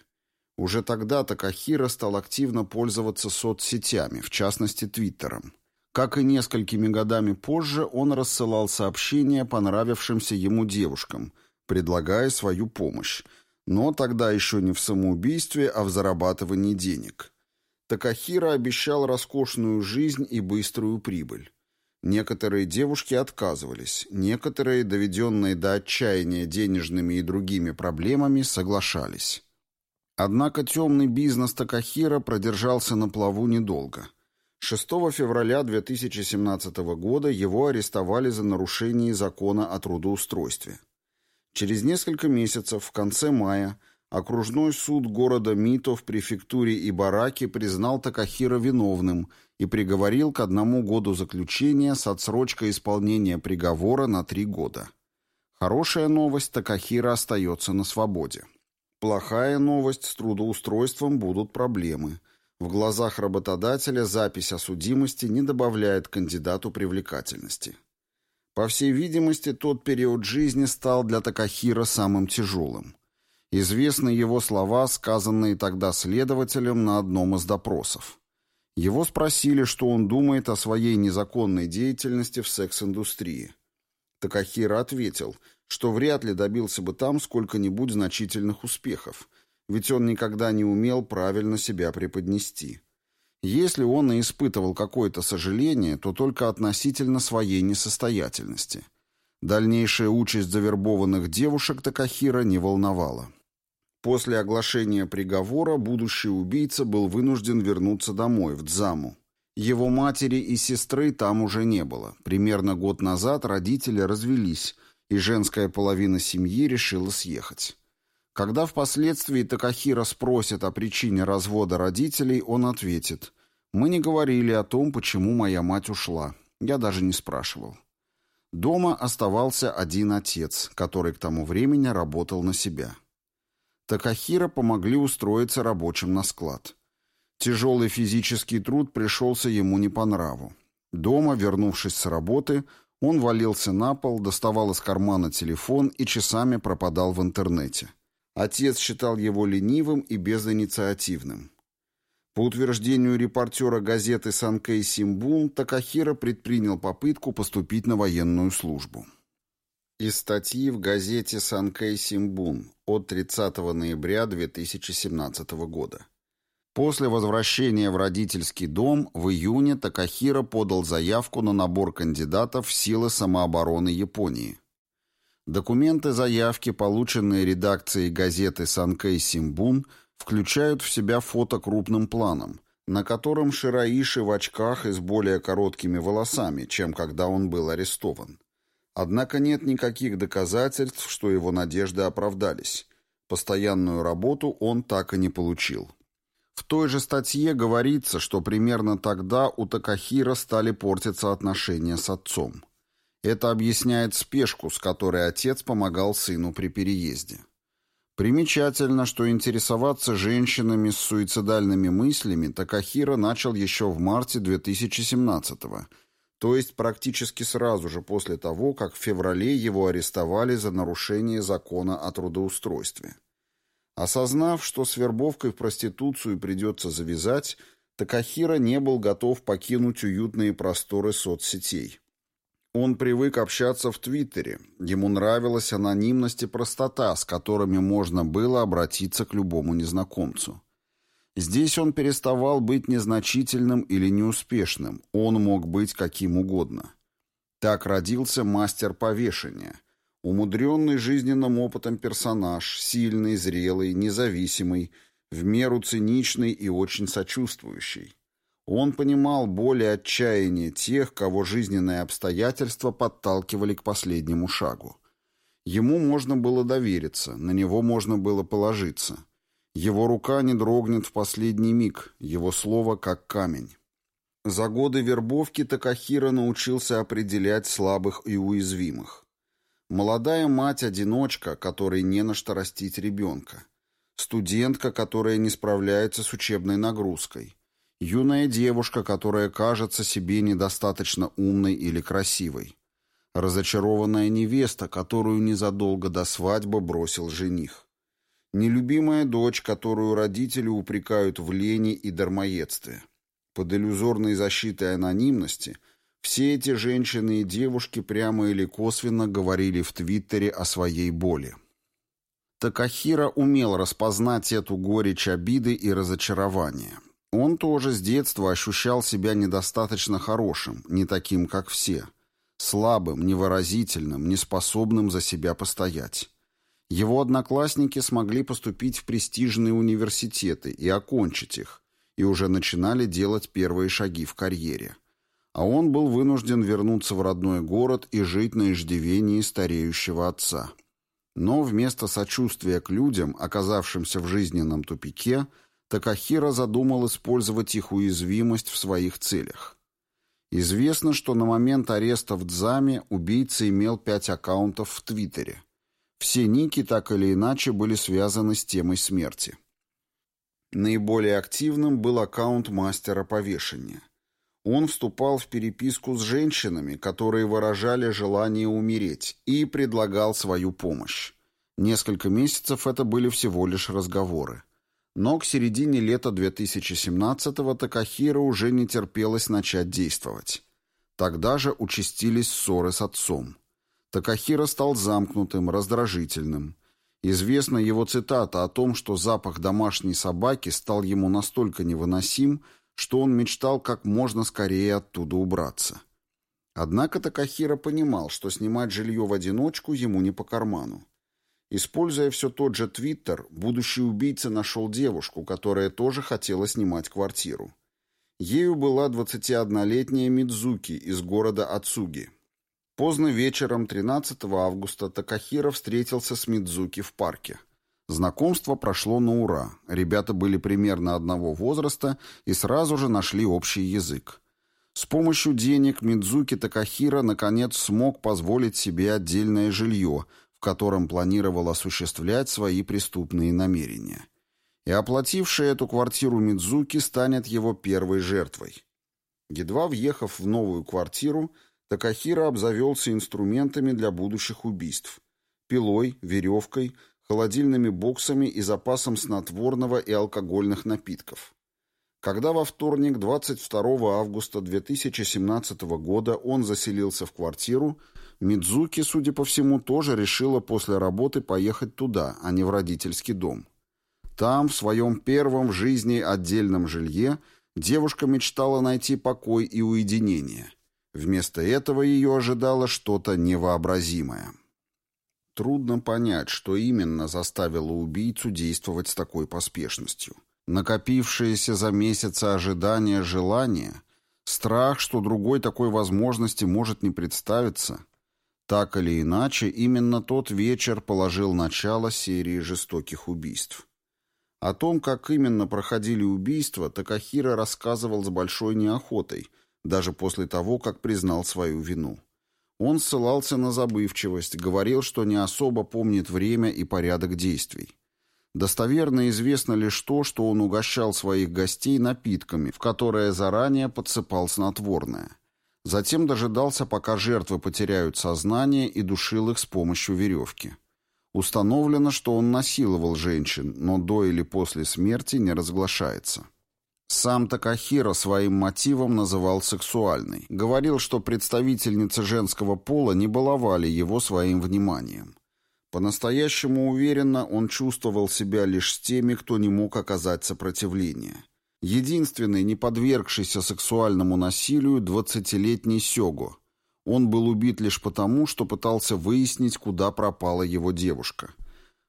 Уже тогда Такахира стал активно пользоваться соцсетями, в частности Твиттером. Как и несколькими годами позже, он рассылал сообщения понравившимся ему девушкам, предлагая свою помощь, но тогда еще не в самоубийстве, а в зарабатывании денег. Такахира обещал роскошную жизнь и быструю прибыль. Некоторые девушки отказывались, некоторые, доведенные до отчаяния денежными и другими проблемами, соглашались. Однако темный бизнес Такахира продержался на плаву недолго – 6 февраля 2017 года его арестовали за нарушение закона о трудоустройстве. Через несколько месяцев, в конце мая, окружной суд города Мито в префектуре Ибараки признал Такахира виновным и приговорил к одному году заключения с отсрочкой исполнения приговора на три года. Хорошая новость – Такахира остается на свободе. Плохая новость – с трудоустройством будут проблемы – в глазах работодателя запись о судимости не добавляет кандидату привлекательности. По всей видимости, тот период жизни стал для Такахира самым тяжелым. Известны его слова, сказанные тогда следователем на одном из допросов. Его спросили, что он думает о своей незаконной деятельности в секс-индустрии. Такахира ответил, что вряд ли добился бы там сколько-нибудь значительных успехов – ведь он никогда не умел правильно себя преподнести. Если он и испытывал какое-то сожаление, то только относительно своей несостоятельности. Дальнейшая участь завербованных девушек Такахира не волновала. После оглашения приговора будущий убийца был вынужден вернуться домой, в Дзаму. Его матери и сестры там уже не было. Примерно год назад родители развелись, и женская половина семьи решила съехать. Когда впоследствии Такахира спросит о причине развода родителей, он ответит «Мы не говорили о том, почему моя мать ушла. Я даже не спрашивал». Дома оставался один отец, который к тому времени работал на себя. Такахира помогли устроиться рабочим на склад. Тяжелый физический труд пришелся ему не по нраву. Дома, вернувшись с работы, он валился на пол, доставал из кармана телефон и часами пропадал в интернете. Отец считал его ленивым и безинициативным. По утверждению репортера газеты «Санкей Симбун», Такахира предпринял попытку поступить на военную службу. Из статьи в газете «Санкей Симбун» от 30 ноября 2017 года. После возвращения в родительский дом в июне Такахира подал заявку на набор кандидатов в силы самообороны Японии. Документы заявки, полученные редакцией газеты «Санкей Симбун», включают в себя фото крупным планом, на котором Шираиши в очках и с более короткими волосами, чем когда он был арестован. Однако нет никаких доказательств, что его надежды оправдались. Постоянную работу он так и не получил. В той же статье говорится, что примерно тогда у Такахира стали портиться отношения с отцом. Это объясняет спешку, с которой отец помогал сыну при переезде. Примечательно, что интересоваться женщинами с суицидальными мыслями Такахира начал еще в марте 2017-го, то есть практически сразу же после того, как в феврале его арестовали за нарушение закона о трудоустройстве. Осознав, что с вербовкой в проституцию придется завязать, Такахира не был готов покинуть уютные просторы соцсетей. Он привык общаться в Твиттере. Ему нравилась анонимность и простота, с которыми можно было обратиться к любому незнакомцу. Здесь он переставал быть незначительным или неуспешным. Он мог быть каким угодно. Так родился мастер повешения. Умудренный жизненным опытом персонаж, сильный, зрелый, независимый, в меру циничный и очень сочувствующий. Он понимал боль и отчаяние тех, кого жизненные обстоятельства подталкивали к последнему шагу. Ему можно было довериться, на него можно было положиться. Его рука не дрогнет в последний миг, его слово как камень. За годы вербовки Такахира научился определять слабых и уязвимых. Молодая мать-одиночка, которой не на что растить ребенка. Студентка, которая не справляется с учебной нагрузкой. Юная девушка, которая кажется себе недостаточно умной или красивой. Разочарованная невеста, которую незадолго до свадьбы бросил жених. Нелюбимая дочь, которую родители упрекают в лени и дармоедстве. Под иллюзорной защитой анонимности все эти женщины и девушки прямо или косвенно говорили в Твиттере о своей боли. Такахира умел распознать эту горечь обиды и разочарования. Он тоже с детства ощущал себя недостаточно хорошим, не таким, как все. Слабым, невыразительным, неспособным за себя постоять. Его одноклассники смогли поступить в престижные университеты и окончить их, и уже начинали делать первые шаги в карьере. А он был вынужден вернуться в родной город и жить на иждивении стареющего отца. Но вместо сочувствия к людям, оказавшимся в жизненном тупике, Такахира задумал использовать их уязвимость в своих целях. Известно, что на момент ареста в Дзаме убийца имел пять аккаунтов в Твиттере. Все ники так или иначе были связаны с темой смерти. Наиболее активным был аккаунт мастера повешения. Он вступал в переписку с женщинами, которые выражали желание умереть, и предлагал свою помощь. Несколько месяцев это были всего лишь разговоры. Но к середине лета 2017-го Такахира уже не терпелось начать действовать. Тогда же участились ссоры с отцом. Такахира стал замкнутым, раздражительным. Известна его цитата о том, что запах домашней собаки стал ему настолько невыносим, что он мечтал как можно скорее оттуда убраться. Однако Такахира понимал, что снимать жилье в одиночку ему не по карману. Используя все тот же Твиттер, будущий убийца нашел девушку, которая тоже хотела снимать квартиру. Ею была 21-летняя Мидзуки из города Ацуги. Поздно вечером 13 августа Такахира встретился с Мидзуки в парке. Знакомство прошло на ура. Ребята были примерно одного возраста и сразу же нашли общий язык. С помощью денег Мидзуки Такахира наконец смог позволить себе отдельное жилье, в котором планировал осуществлять свои преступные намерения. И оплативший эту квартиру Мидзуки станет его первой жертвой. Едва въехав в новую квартиру, Такахира обзавелся инструментами для будущих убийств. Пилой, веревкой, холодильными боксами и запасом снотворного и алкогольных напитков. Когда во вторник, 22 августа 2017 года, он заселился в квартиру, Мидзуки, судя по всему, тоже решила после работы поехать туда, а не в родительский дом. Там, в своем первом в жизни отдельном жилье, девушка мечтала найти покой и уединение. Вместо этого ее ожидало что-то невообразимое. Трудно понять, что именно заставило убийцу действовать с такой поспешностью. Накопившееся за месяцы ожидания желания, страх, что другой такой возможности может не представиться. Так или иначе, именно тот вечер положил начало серии жестоких убийств. О том, как именно проходили убийства, Такахира рассказывал с большой неохотой, даже после того, как признал свою вину. Он ссылался на забывчивость, говорил, что не особо помнит время и порядок действий. Достоверно известно лишь то, что он угощал своих гостей напитками, в которые заранее подсыпал снотворное. Затем дожидался, пока жертвы потеряют сознание и душил их с помощью веревки. Установлено, что он насиловал женщин, но до или после смерти не разглашается. Сам Такахира своим мотивом называл сексуальный. Говорил, что представительницы женского пола не баловали его своим вниманием. По-настоящему уверенно он чувствовал себя лишь с теми, кто не мог оказать сопротивление. Единственный, не подвергшийся сексуальному насилию, двадцатилетний Сёго. Он был убит лишь потому, что пытался выяснить, куда пропала его девушка.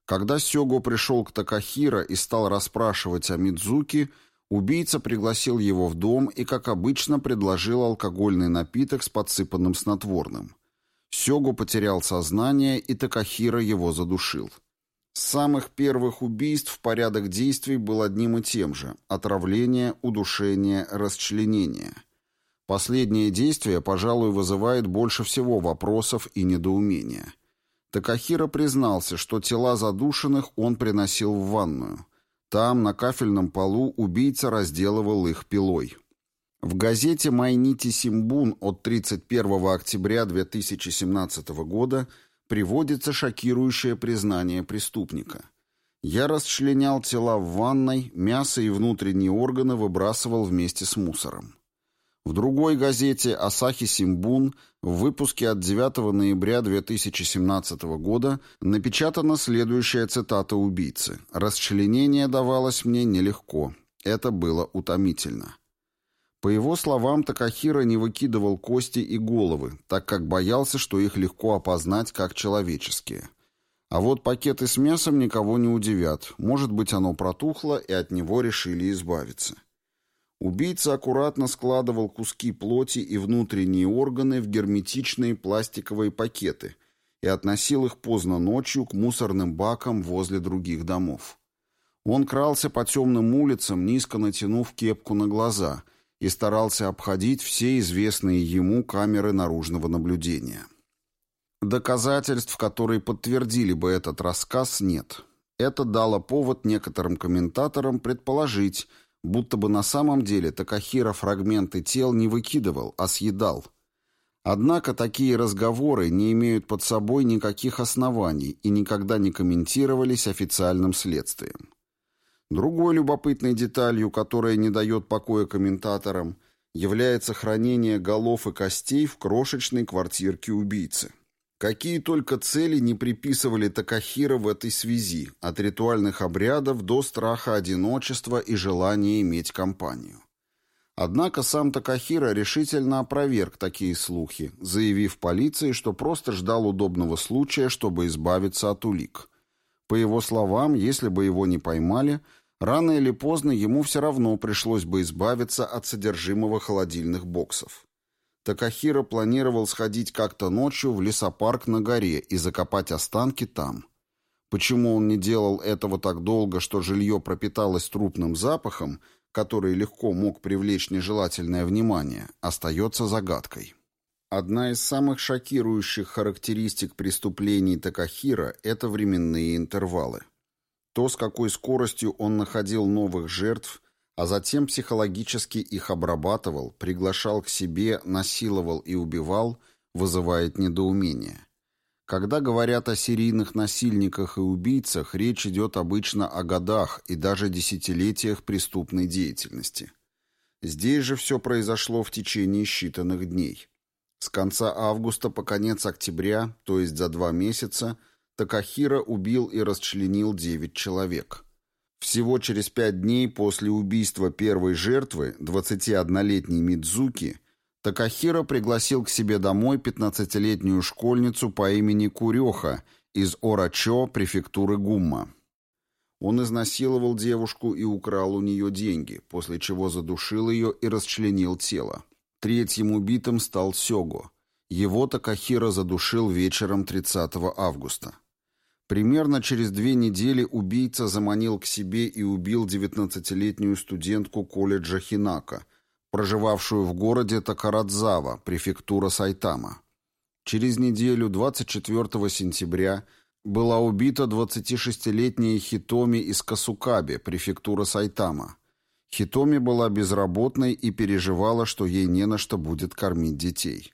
Когда Сёго пришел к Такахира и стал расспрашивать о Мидзуки, Убийца пригласил его в дом и, как обычно, предложил алкогольный напиток с подсыпанным снотворным. Сёгу потерял сознание, и Такахира его задушил. С самых первых убийств порядок действий был одним и тем же – отравление, удушение, расчленение. Последнее действие, пожалуй, вызывает больше всего вопросов и недоумения. Такахира признался, что тела задушенных он приносил в ванную – там, на кафельном полу, убийца разделывал их пилой. В газете «Майнити Симбун» от 31 октября 2017 года приводится шокирующее признание преступника. «Я расчленял тела в ванной, мясо и внутренние органы выбрасывал вместе с мусором». В другой газете «Асахи Симбун» в выпуске от 9 ноября 2017 года напечатана следующая цитата убийцы. «Расчленение давалось мне нелегко. Это было утомительно». По его словам, Такахира не выкидывал кости и головы, так как боялся, что их легко опознать как человеческие. А вот пакеты с мясом никого не удивят. Может быть, оно протухло, и от него решили избавиться. Убийца аккуратно складывал куски плоти и внутренние органы в герметичные пластиковые пакеты и относил их поздно ночью к мусорным бакам возле других домов. Он крался по темным улицам, низко натянув кепку на глаза, и старался обходить все известные ему камеры наружного наблюдения. Доказательств, которые подтвердили бы этот рассказ, нет. Это дало повод некоторым комментаторам предположить, будто бы на самом деле Такахира фрагменты тел не выкидывал, а съедал. Однако такие разговоры не имеют под собой никаких оснований и никогда не комментировались официальным следствием. Другой любопытной деталью, которая не дает покоя комментаторам, является хранение голов и костей в крошечной квартирке убийцы. Какие только цели не приписывали Такахира в этой связи, от ритуальных обрядов до страха одиночества и желания иметь компанию. Однако сам Такахира решительно опроверг такие слухи, заявив полиции, что просто ждал удобного случая, чтобы избавиться от улик. По его словам, если бы его не поймали, рано или поздно ему все равно пришлось бы избавиться от содержимого холодильных боксов. Такахира планировал сходить как-то ночью в лесопарк на горе и закопать останки там. Почему он не делал этого так долго, что жилье пропиталось трупным запахом, который легко мог привлечь нежелательное внимание, остается загадкой. Одна из самых шокирующих характеристик преступлений Такахира – это временные интервалы. То, с какой скоростью он находил новых жертв, а затем психологически их обрабатывал, приглашал к себе, насиловал и убивал, вызывает недоумение. Когда говорят о серийных насильниках и убийцах, речь идет обычно о годах и даже десятилетиях преступной деятельности. Здесь же все произошло в течение считанных дней. С конца августа по конец октября, то есть за два месяца, Такахира убил и расчленил девять человек. Всего через пять дней после убийства первой жертвы, 21-летней Мидзуки, Такахира пригласил к себе домой 15-летнюю школьницу по имени Курёха из Орачо, префектуры Гумма. Он изнасиловал девушку и украл у нее деньги, после чего задушил ее и расчленил тело. Третьим убитым стал Сёго. Его Такахира задушил вечером 30 августа. Примерно через две недели убийца заманил к себе и убил 19-летнюю студентку колледжа Хинака, проживавшую в городе Такарадзава, префектура Сайтама. Через неделю, 24 сентября, была убита 26-летняя Хитоми из Касукаби, префектура Сайтама. Хитоми была безработной и переживала, что ей не на что будет кормить детей.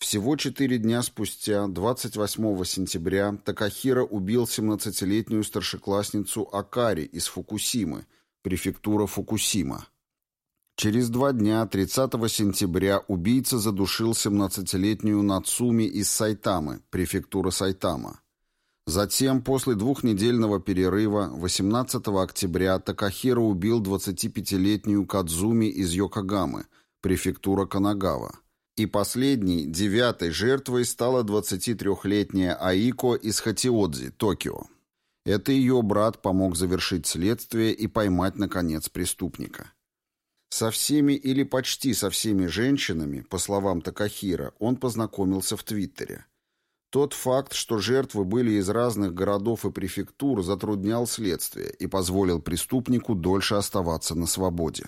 Всего четыре дня спустя, 28 сентября, Такахира убил 17-летнюю старшеклассницу Акари из Фукусимы, префектура Фукусима. Через два дня, 30 сентября, убийца задушил 17-летнюю Нацуми из Сайтамы, префектура Сайтама. Затем, после двухнедельного перерыва, 18 октября Такахира убил 25-летнюю Кадзуми из Йокогамы, префектура Канагава. И последней, девятой жертвой стала 23-летняя Аико из Хатиодзи, Токио. Это ее брат помог завершить следствие и поймать, наконец, преступника. Со всеми или почти со всеми женщинами, по словам Такахира, он познакомился в Твиттере. Тот факт, что жертвы были из разных городов и префектур, затруднял следствие и позволил преступнику дольше оставаться на свободе.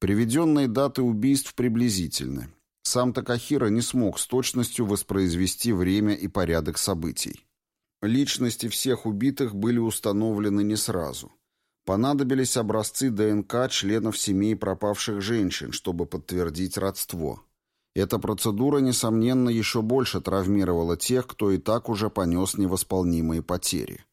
Приведенные даты убийств приблизительны. Сам Такахира не смог с точностью воспроизвести время и порядок событий. Личности всех убитых были установлены не сразу. Понадобились образцы ДНК членов семей пропавших женщин, чтобы подтвердить родство. Эта процедура, несомненно, еще больше травмировала тех, кто и так уже понес невосполнимые потери.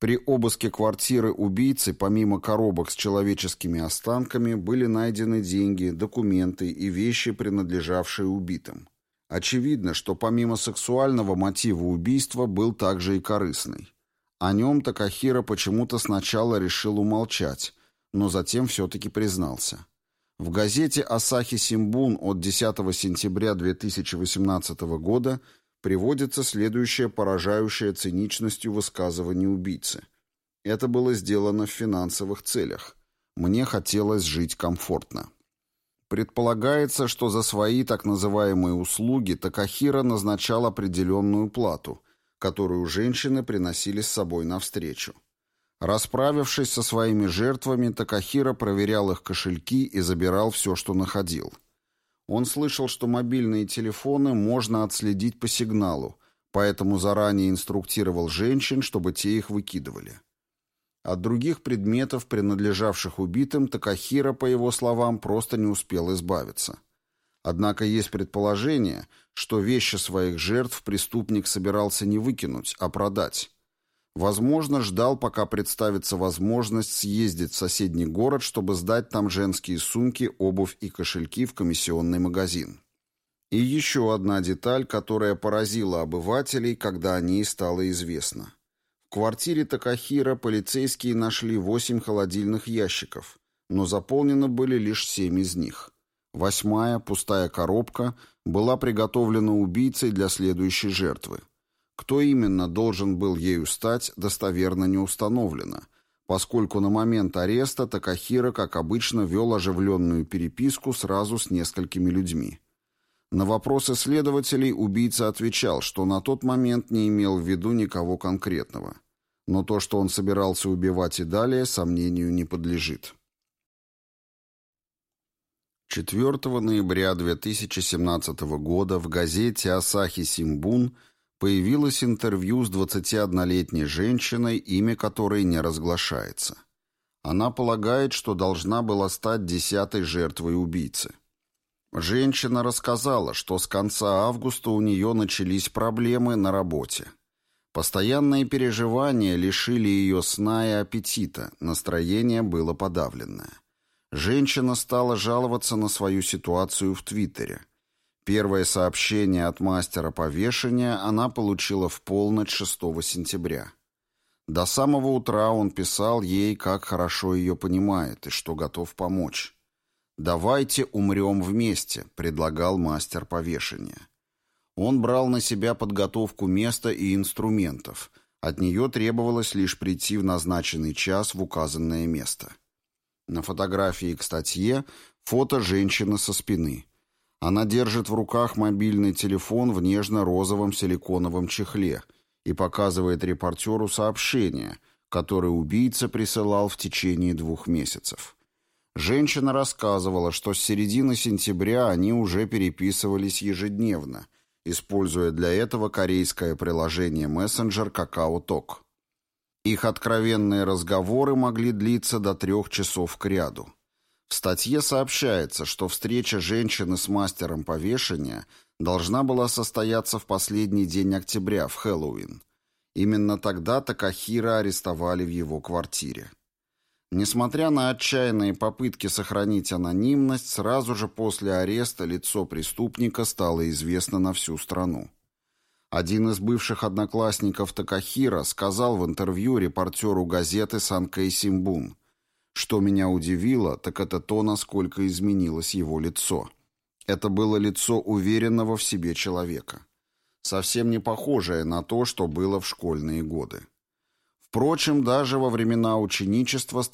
При обыске квартиры убийцы, помимо коробок с человеческими останками, были найдены деньги, документы и вещи, принадлежавшие убитым. Очевидно, что помимо сексуального мотива убийства был также и корыстный. О нем Такахира почему-то сначала решил умолчать, но затем все-таки признался. В газете «Асахи Симбун» от 10 сентября 2018 года приводится следующее поражающее циничностью высказывание убийцы. Это было сделано в финансовых целях. Мне хотелось жить комфортно. Предполагается, что за свои так называемые услуги Такахира назначал определенную плату, которую женщины приносили с собой навстречу. Расправившись со своими жертвами, Такахира проверял их кошельки и забирал все, что находил. Он слышал, что мобильные телефоны можно отследить по сигналу, поэтому заранее инструктировал женщин, чтобы те их выкидывали. От других предметов, принадлежавших убитым, Такахира, по его словам, просто не успел избавиться. Однако есть предположение, что вещи своих жертв преступник собирался не выкинуть, а продать. Возможно, ждал, пока представится возможность съездить в соседний город, чтобы сдать там женские сумки, обувь и кошельки в комиссионный магазин. И еще одна деталь, которая поразила обывателей, когда о ней стало известно. В квартире Такахира полицейские нашли восемь холодильных ящиков, но заполнены были лишь семь из них. Восьмая, пустая коробка, была приготовлена убийцей для следующей жертвы. Кто именно должен был ею стать, достоверно не установлено, поскольку на момент ареста Такахира, как обычно, вел оживленную переписку сразу с несколькими людьми. На вопросы следователей убийца отвечал, что на тот момент не имел в виду никого конкретного. Но то, что он собирался убивать и далее, сомнению не подлежит. 4 ноября 2017 года в газете «Асахи Симбун» появилось интервью с 21-летней женщиной, имя которой не разглашается. Она полагает, что должна была стать десятой жертвой убийцы. Женщина рассказала, что с конца августа у нее начались проблемы на работе. Постоянные переживания лишили ее сна и аппетита, настроение было подавленное. Женщина стала жаловаться на свою ситуацию в Твиттере. Первое сообщение от мастера повешения она получила в полночь 6 сентября. До самого утра он писал ей, как хорошо ее понимает и что готов помочь. «Давайте умрем вместе», — предлагал мастер повешения. Он брал на себя подготовку места и инструментов. От нее требовалось лишь прийти в назначенный час в указанное место. На фотографии к статье фото женщины со спины. Она держит в руках мобильный телефон в нежно-розовом силиконовом чехле и показывает репортеру сообщение, которое убийца присылал в течение двух месяцев. Женщина рассказывала, что с середины сентября они уже переписывались ежедневно, используя для этого корейское приложение мессенджер «Какао-Ток». Их откровенные разговоры могли длиться до трех часов кряду. В статье сообщается, что встреча женщины с мастером повешения должна была состояться в последний день октября, в Хэллоуин. Именно тогда Такахира арестовали в его квартире. Несмотря на отчаянные попытки сохранить анонимность, сразу же после ареста лицо преступника стало известно на всю страну. Один из бывших одноклассников Такахира сказал в интервью репортеру газеты «Санкэй Симбун», что меня удивило, так это то, насколько изменилось его лицо. Это было лицо уверенного в себе человека. Совсем не похожее на то, что было в школьные годы. Впрочем, даже во времена ученичества с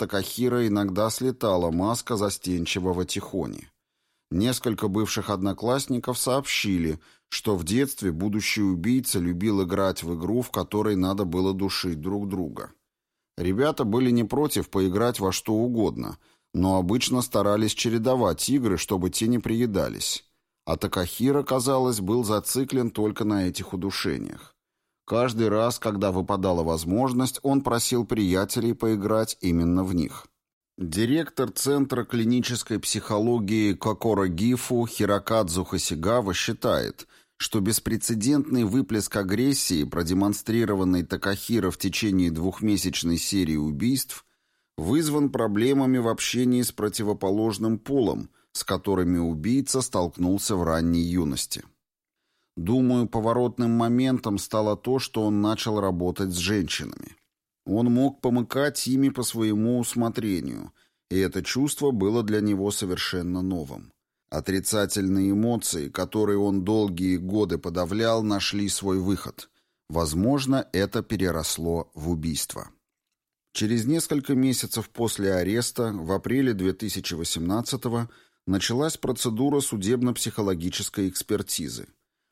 иногда слетала маска застенчивого Тихони. Несколько бывших одноклассников сообщили, что в детстве будущий убийца любил играть в игру, в которой надо было душить друг друга. Ребята были не против поиграть во что угодно, но обычно старались чередовать игры, чтобы те не приедались. А Такахира, казалось, был зациклен только на этих удушениях. Каждый раз, когда выпадала возможность, он просил приятелей поиграть именно в них. Директор Центра клинической психологии Кокора Гифу Хирокадзу Хасигава считает, что беспрецедентный выплеск агрессии, продемонстрированный Такахира в течение двухмесячной серии убийств, вызван проблемами в общении с противоположным полом, с которыми убийца столкнулся в ранней юности. Думаю, поворотным моментом стало то, что он начал работать с женщинами. Он мог помыкать ими по своему усмотрению, и это чувство было для него совершенно новым. Отрицательные эмоции, которые он долгие годы подавлял, нашли свой выход. Возможно, это переросло в убийство. Через несколько месяцев после ареста, в апреле 2018-го, началась процедура судебно-психологической экспертизы.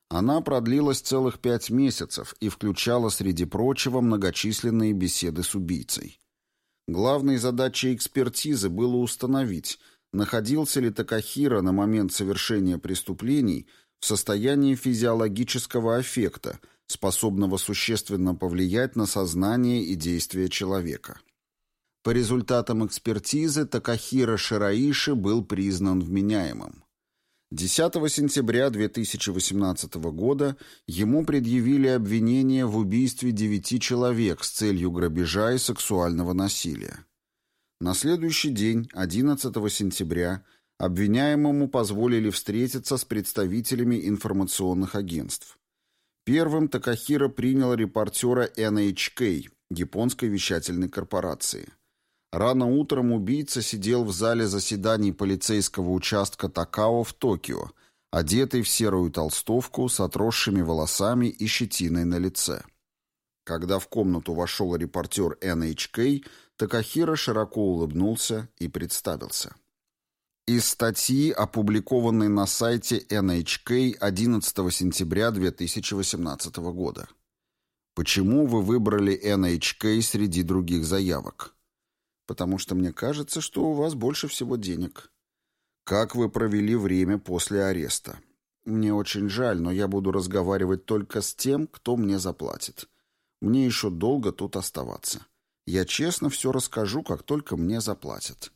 Она продлилась целых пять месяцев и включала, среди прочего, многочисленные беседы с убийцей. Главной задачей экспертизы было установить, находился ли Такахира на момент совершения преступлений в состоянии физиологического аффекта, способного существенно повлиять на сознание и действия человека. По результатам экспертизы Такахира Шираиши был признан вменяемым. 10 сентября 2018 года ему предъявили обвинение в убийстве девяти человек с целью грабежа и сексуального насилия. На следующий день, 11 сентября, обвиняемому позволили встретиться с представителями информационных агентств. Первым Такахира принял репортера NHK, японской вещательной корпорации. Рано утром убийца сидел в зале заседаний полицейского участка Такао в Токио, одетый в серую толстовку с отросшими волосами и щетиной на лице. Когда в комнату вошел репортер NHK, Такахира широко улыбнулся и представился. Из статьи, опубликованной на сайте NHK 11 сентября 2018 года. Почему вы выбрали NHK среди других заявок? Потому что мне кажется, что у вас больше всего денег. Как вы провели время после ареста? Мне очень жаль, но я буду разговаривать только с тем, кто мне заплатит. Мне еще долго тут оставаться. Я честно все расскажу, как только мне заплатят.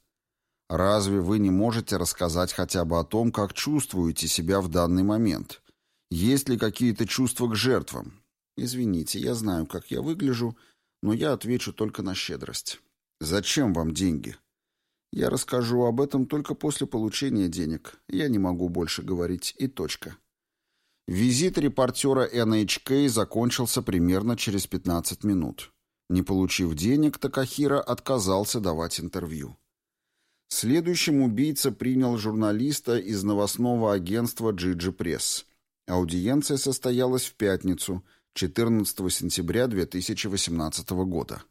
Разве вы не можете рассказать хотя бы о том, как чувствуете себя в данный момент? Есть ли какие-то чувства к жертвам? Извините, я знаю, как я выгляжу, но я отвечу только на щедрость. Зачем вам деньги? Я расскажу об этом только после получения денег. Я не могу больше говорить, и точка. Визит репортера NHK закончился примерно через 15 минут. Не получив денег, Такахира отказался давать интервью. Следующим убийца принял журналиста из новостного агентства «Джиджи Пресс». Аудиенция состоялась в пятницу, 14 сентября 2018 года.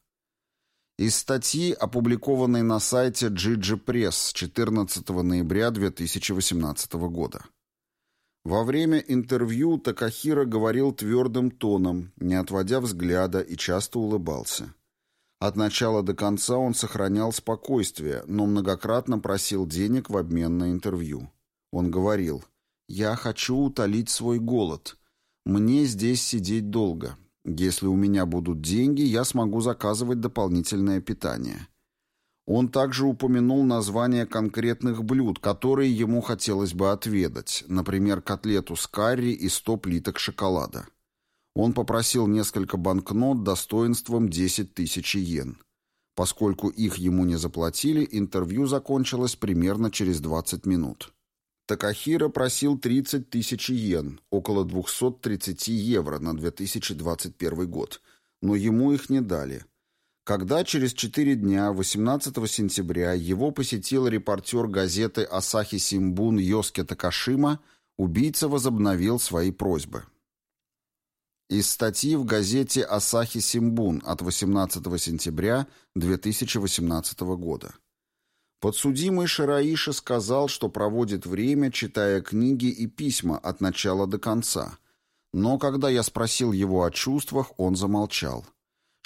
Из статьи, опубликованной на сайте Джиджи Пресс 14 ноября 2018 года. Во время интервью Такахира говорил твердым тоном, не отводя взгляда и часто улыбался. От начала до конца он сохранял спокойствие, но многократно просил денег в обмен на интервью. Он говорил, «Я хочу утолить свой голод. Мне здесь сидеть долго. Если у меня будут деньги, я смогу заказывать дополнительное питание». Он также упомянул названия конкретных блюд, которые ему хотелось бы отведать, например, котлету с карри и 100 плиток шоколада. Он попросил несколько банкнот достоинством 10 тысяч йен. Поскольку их ему не заплатили, интервью закончилось примерно через 20 минут. Такахира просил 30 тысяч йен, около 230 евро на 2021 год, но ему их не дали. Когда через 4 дня, 18 сентября, его посетил репортер газеты «Асахи Симбун» Йоске Такашима, убийца возобновил свои просьбы. Из статьи в газете «Асахи Симбун» от 18 сентября 2018 года. Подсудимый Шараиши сказал, что проводит время, читая книги и письма от начала до конца. Но когда я спросил его о чувствах, он замолчал.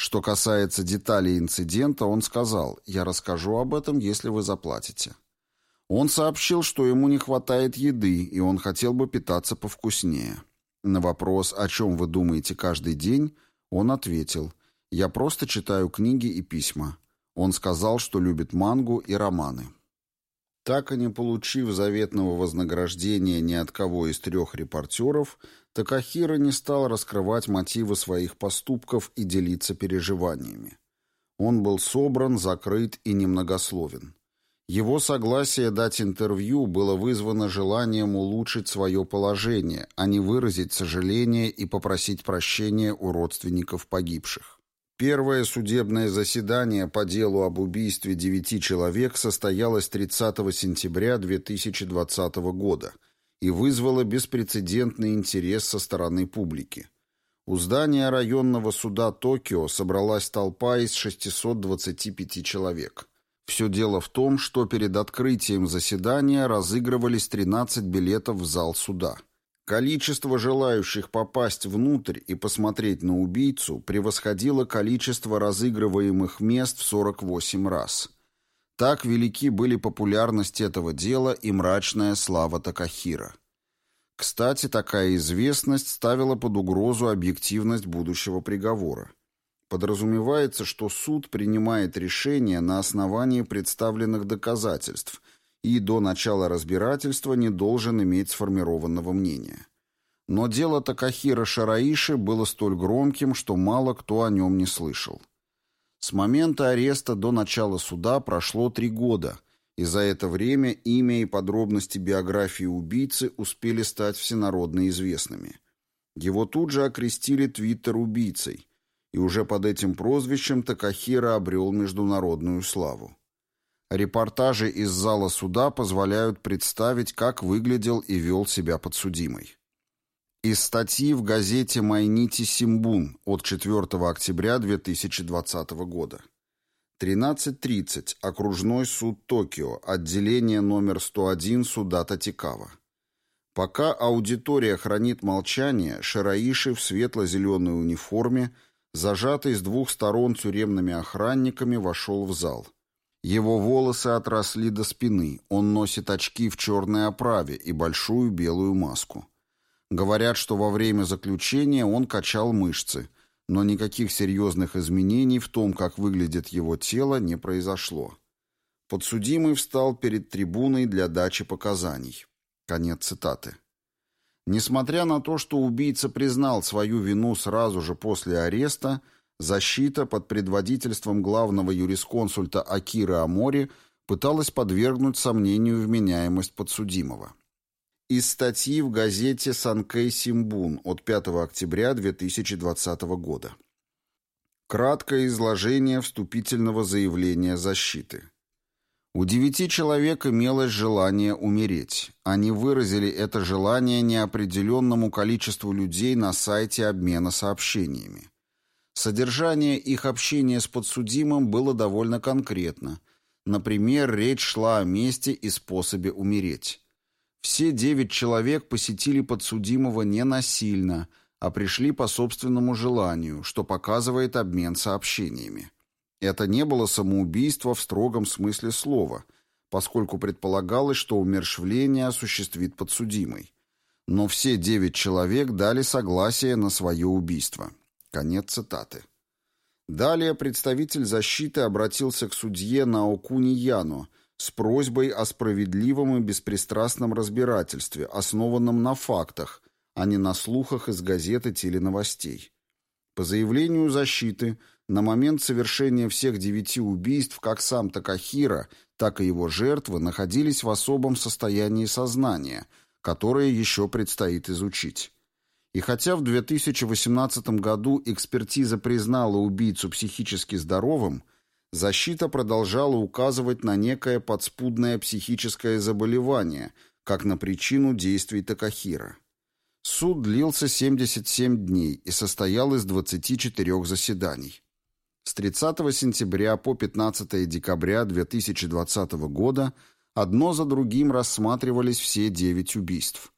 Что касается деталей инцидента, он сказал, «Я расскажу об этом, если вы заплатите». Он сообщил, что ему не хватает еды, и он хотел бы питаться повкуснее. На вопрос «О чем вы думаете каждый день?» он ответил «Я просто читаю книги и письма». Он сказал, что любит мангу и романы. Так и не получив заветного вознаграждения ни от кого из трех репортеров, Такахира не стал раскрывать мотивы своих поступков и делиться переживаниями. Он был собран, закрыт и немногословен. Его согласие дать интервью было вызвано желанием улучшить свое положение, а не выразить сожаление и попросить прощения у родственников погибших. Первое судебное заседание по делу об убийстве девяти человек состоялось 30 сентября 2020 года и вызвало беспрецедентный интерес со стороны публики. У здания районного суда Токио собралась толпа из 625 человек. Все дело в том, что перед открытием заседания разыгрывались 13 билетов в зал суда. Количество желающих попасть внутрь и посмотреть на убийцу превосходило количество разыгрываемых мест в 48 раз. Так велики были популярность этого дела и мрачная слава Такахира. Кстати, такая известность ставила под угрозу объективность будущего приговора. Подразумевается, что суд принимает решение на основании представленных доказательств и до начала разбирательства не должен иметь сформированного мнения. Но дело Такахира Шараиши было столь громким, что мало кто о нем не слышал. С момента ареста до начала суда прошло три года, и за это время имя и подробности биографии убийцы успели стать всенародно известными. Его тут же окрестили твиттер-убийцей, и уже под этим прозвищем Такахира обрел международную славу. Репортажи из зала суда позволяют представить, как выглядел и вел себя подсудимый. Из статьи в газете «Майнити Симбун» от 4 октября 2020 года. 13.30. Окружной суд Токио. Отделение номер 101 суда Татикава. Пока аудитория хранит молчание, Шараиши в светло-зеленой униформе, зажатый с двух сторон тюремными охранниками, вошел в зал. Его волосы отросли до спины, он носит очки в черной оправе и большую белую маску. Говорят, что во время заключения он качал мышцы, но никаких серьезных изменений в том, как выглядит его тело, не произошло. Подсудимый встал перед трибуной для дачи показаний. Конец цитаты. Несмотря на то, что убийца признал свою вину сразу же после ареста, защита под предводительством главного юрисконсульта Акиры Амори пыталась подвергнуть сомнению вменяемость подсудимого. Из статьи в газете «Санкэй Симбун» от 5 октября 2020 года. Краткое изложение вступительного заявления защиты. У девяти человек имелось желание умереть. Они выразили это желание неопределенному количеству людей на сайте обмена сообщениями. Содержание их общения с подсудимым было довольно конкретно. Например, речь шла о месте и способе умереть. Все девять человек посетили подсудимого не насильно, а пришли по собственному желанию, что показывает обмен сообщениями. Это не было самоубийство в строгом смысле слова, поскольку предполагалось, что умершвление осуществит подсудимый. Но все девять человек дали согласие на свое убийство. Конец цитаты. Далее представитель защиты обратился к судье Наокуни Яну с просьбой о справедливом и беспристрастном разбирательстве, основанном на фактах, а не на слухах из газеты теленовостей. По заявлению защиты, на момент совершения всех девяти убийств как сам Такахира, так и его жертвы находились в особом состоянии сознания, которое еще предстоит изучить. И хотя в 2018 году экспертиза признала убийцу психически здоровым, защита продолжала указывать на некое подспудное психическое заболевание, как на причину действий Такахира. Суд длился 77 дней и состоял из 24 заседаний. С 30 сентября по 15 декабря 2020 года одно за другим рассматривались все девять убийств.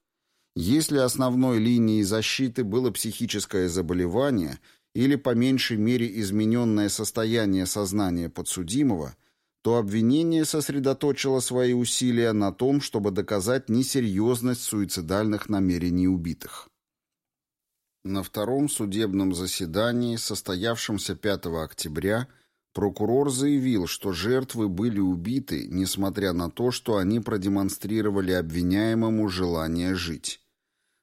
Если основной линией защиты было психическое заболевание или по меньшей мере измененное состояние сознания подсудимого, то обвинение сосредоточило свои усилия на том, чтобы доказать несерьезность суицидальных намерений убитых. На втором судебном заседании, состоявшемся 5 октября, прокурор заявил, что жертвы были убиты, несмотря на то, что они продемонстрировали обвиняемому желание жить.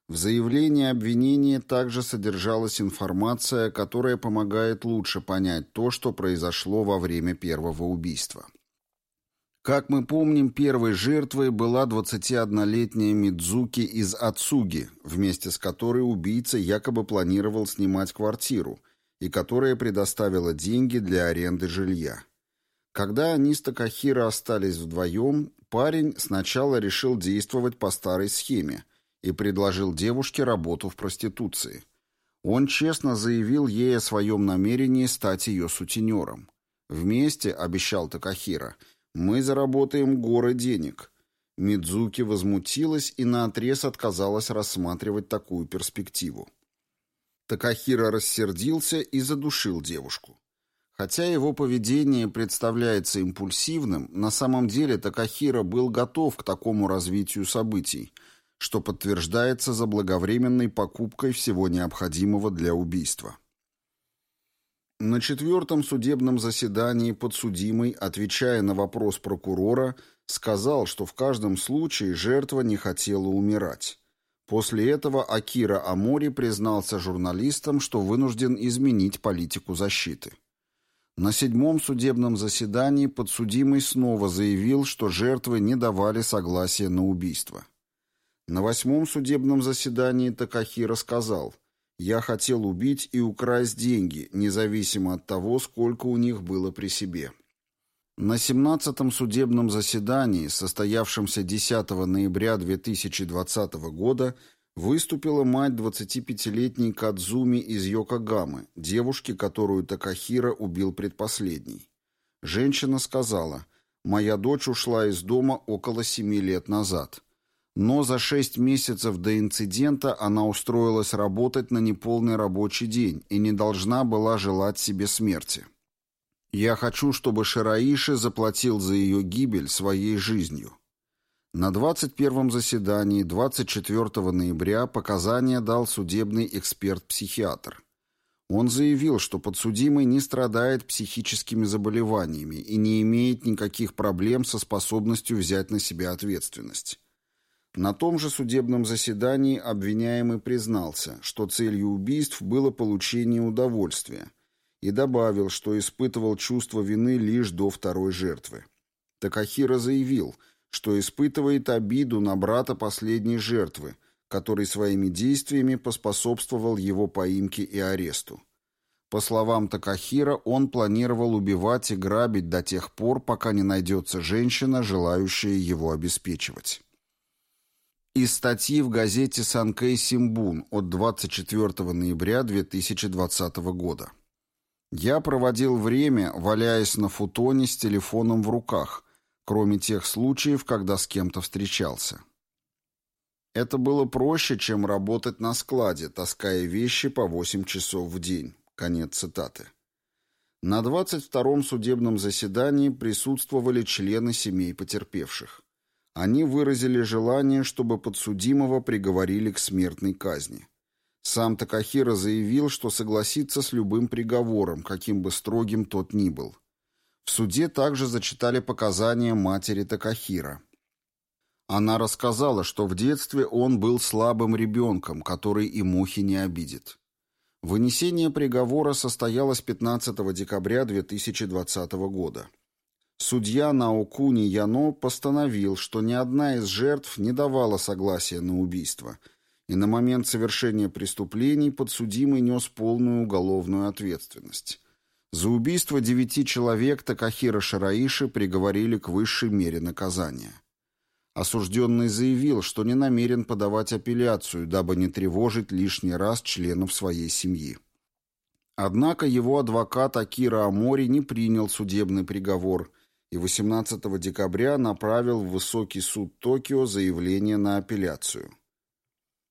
В заявлении обвинения также содержалась информация, которая помогает лучше понять то, что произошло во время первого убийства. Как мы помним, первой жертвой была 21-летняя Мидзуки из Ацуги, вместе с которой убийца якобы планировал снимать квартиру и которая предоставила деньги для аренды жилья. Когда они с Такахиро остались вдвоем, парень сначала решил действовать по старой схеме и предложил девушке работу в проституции. Он честно заявил ей о своем намерении стать ее сутенером. Вместе, обещал Такахиро, мы заработаем горы денег. Мидзуки возмутилась и наотрез отказалась рассматривать такую перспективу. Такахира рассердился и задушил девушку. Хотя его поведение представляется импульсивным, на самом деле Такахира был готов к такому развитию событий, что подтверждается заблаговременной покупкой всего необходимого для убийства. На четвертом судебном заседании подсудимый, отвечая на вопрос прокурора, сказал, что в каждом случае жертва не хотела умирать. После этого Акира Амори признался журналистам, что вынужден изменить политику защиты. На седьмом судебном заседании подсудимый снова заявил, что жертвы не давали согласия на убийство. На восьмом судебном заседании Такахира сказал – я хотел убить и украсть деньги, независимо от того, сколько у них было при себе. На 17-м судебном заседании, состоявшемся 10 ноября 2020 года, выступила мать 25-летней Кадзуми из Йокогамы, девушки, которую Такахира убил предпоследний. Женщина сказала, «Моя дочь ушла из дома около семи лет назад». Но за шесть месяцев до инцидента она устроилась работать на неполный рабочий день и не должна была желать себе смерти. Я хочу, чтобы Шираиши заплатил за ее гибель своей жизнью. На 21-м заседании 24 ноября показания дал судебный эксперт-психиатр. Он заявил, что подсудимый не страдает психическими заболеваниями и не имеет никаких проблем со способностью взять на себя ответственность. На том же судебном заседании обвиняемый признался, что целью убийств было получение удовольствия – и добавил, что испытывал чувство вины лишь до второй жертвы. Такахира заявил, что испытывает обиду на брата последней жертвы, который своими действиями поспособствовал его поимке и аресту. По словам Такахира, он планировал убивать и грабить до тех пор, пока не найдется женщина, желающая его обеспечивать. Из статьи в газете «Санкэй Симбун» от 24 ноября 2020 года. Я проводил время, валяясь на футоне с телефоном в руках, кроме тех случаев, когда с кем-то встречался. Это было проще, чем работать на складе, таская вещи по 8 часов в день. Конец цитаты. На 22-м судебном заседании присутствовали члены семей потерпевших. Они выразили желание, чтобы подсудимого приговорили к смертной казни. Сам Такахира заявил, что согласится с любым приговором, каким бы строгим тот ни был. В суде также зачитали показания матери Такахира. Она рассказала, что в детстве он был слабым ребенком, который и мухи не обидит. Вынесение приговора состоялось 15 декабря 2020 года. Судья Наокуни Яно постановил, что ни одна из жертв не давала согласия на убийство – и на момент совершения преступлений подсудимый нес полную уголовную ответственность. За убийство девяти человек Такахира Шараиши приговорили к высшей мере наказания. Осужденный заявил, что не намерен подавать апелляцию, дабы не тревожить лишний раз членов своей семьи. Однако его адвокат Акира Амори не принял судебный приговор и 18 декабря направил в Высокий суд Токио заявление на апелляцию.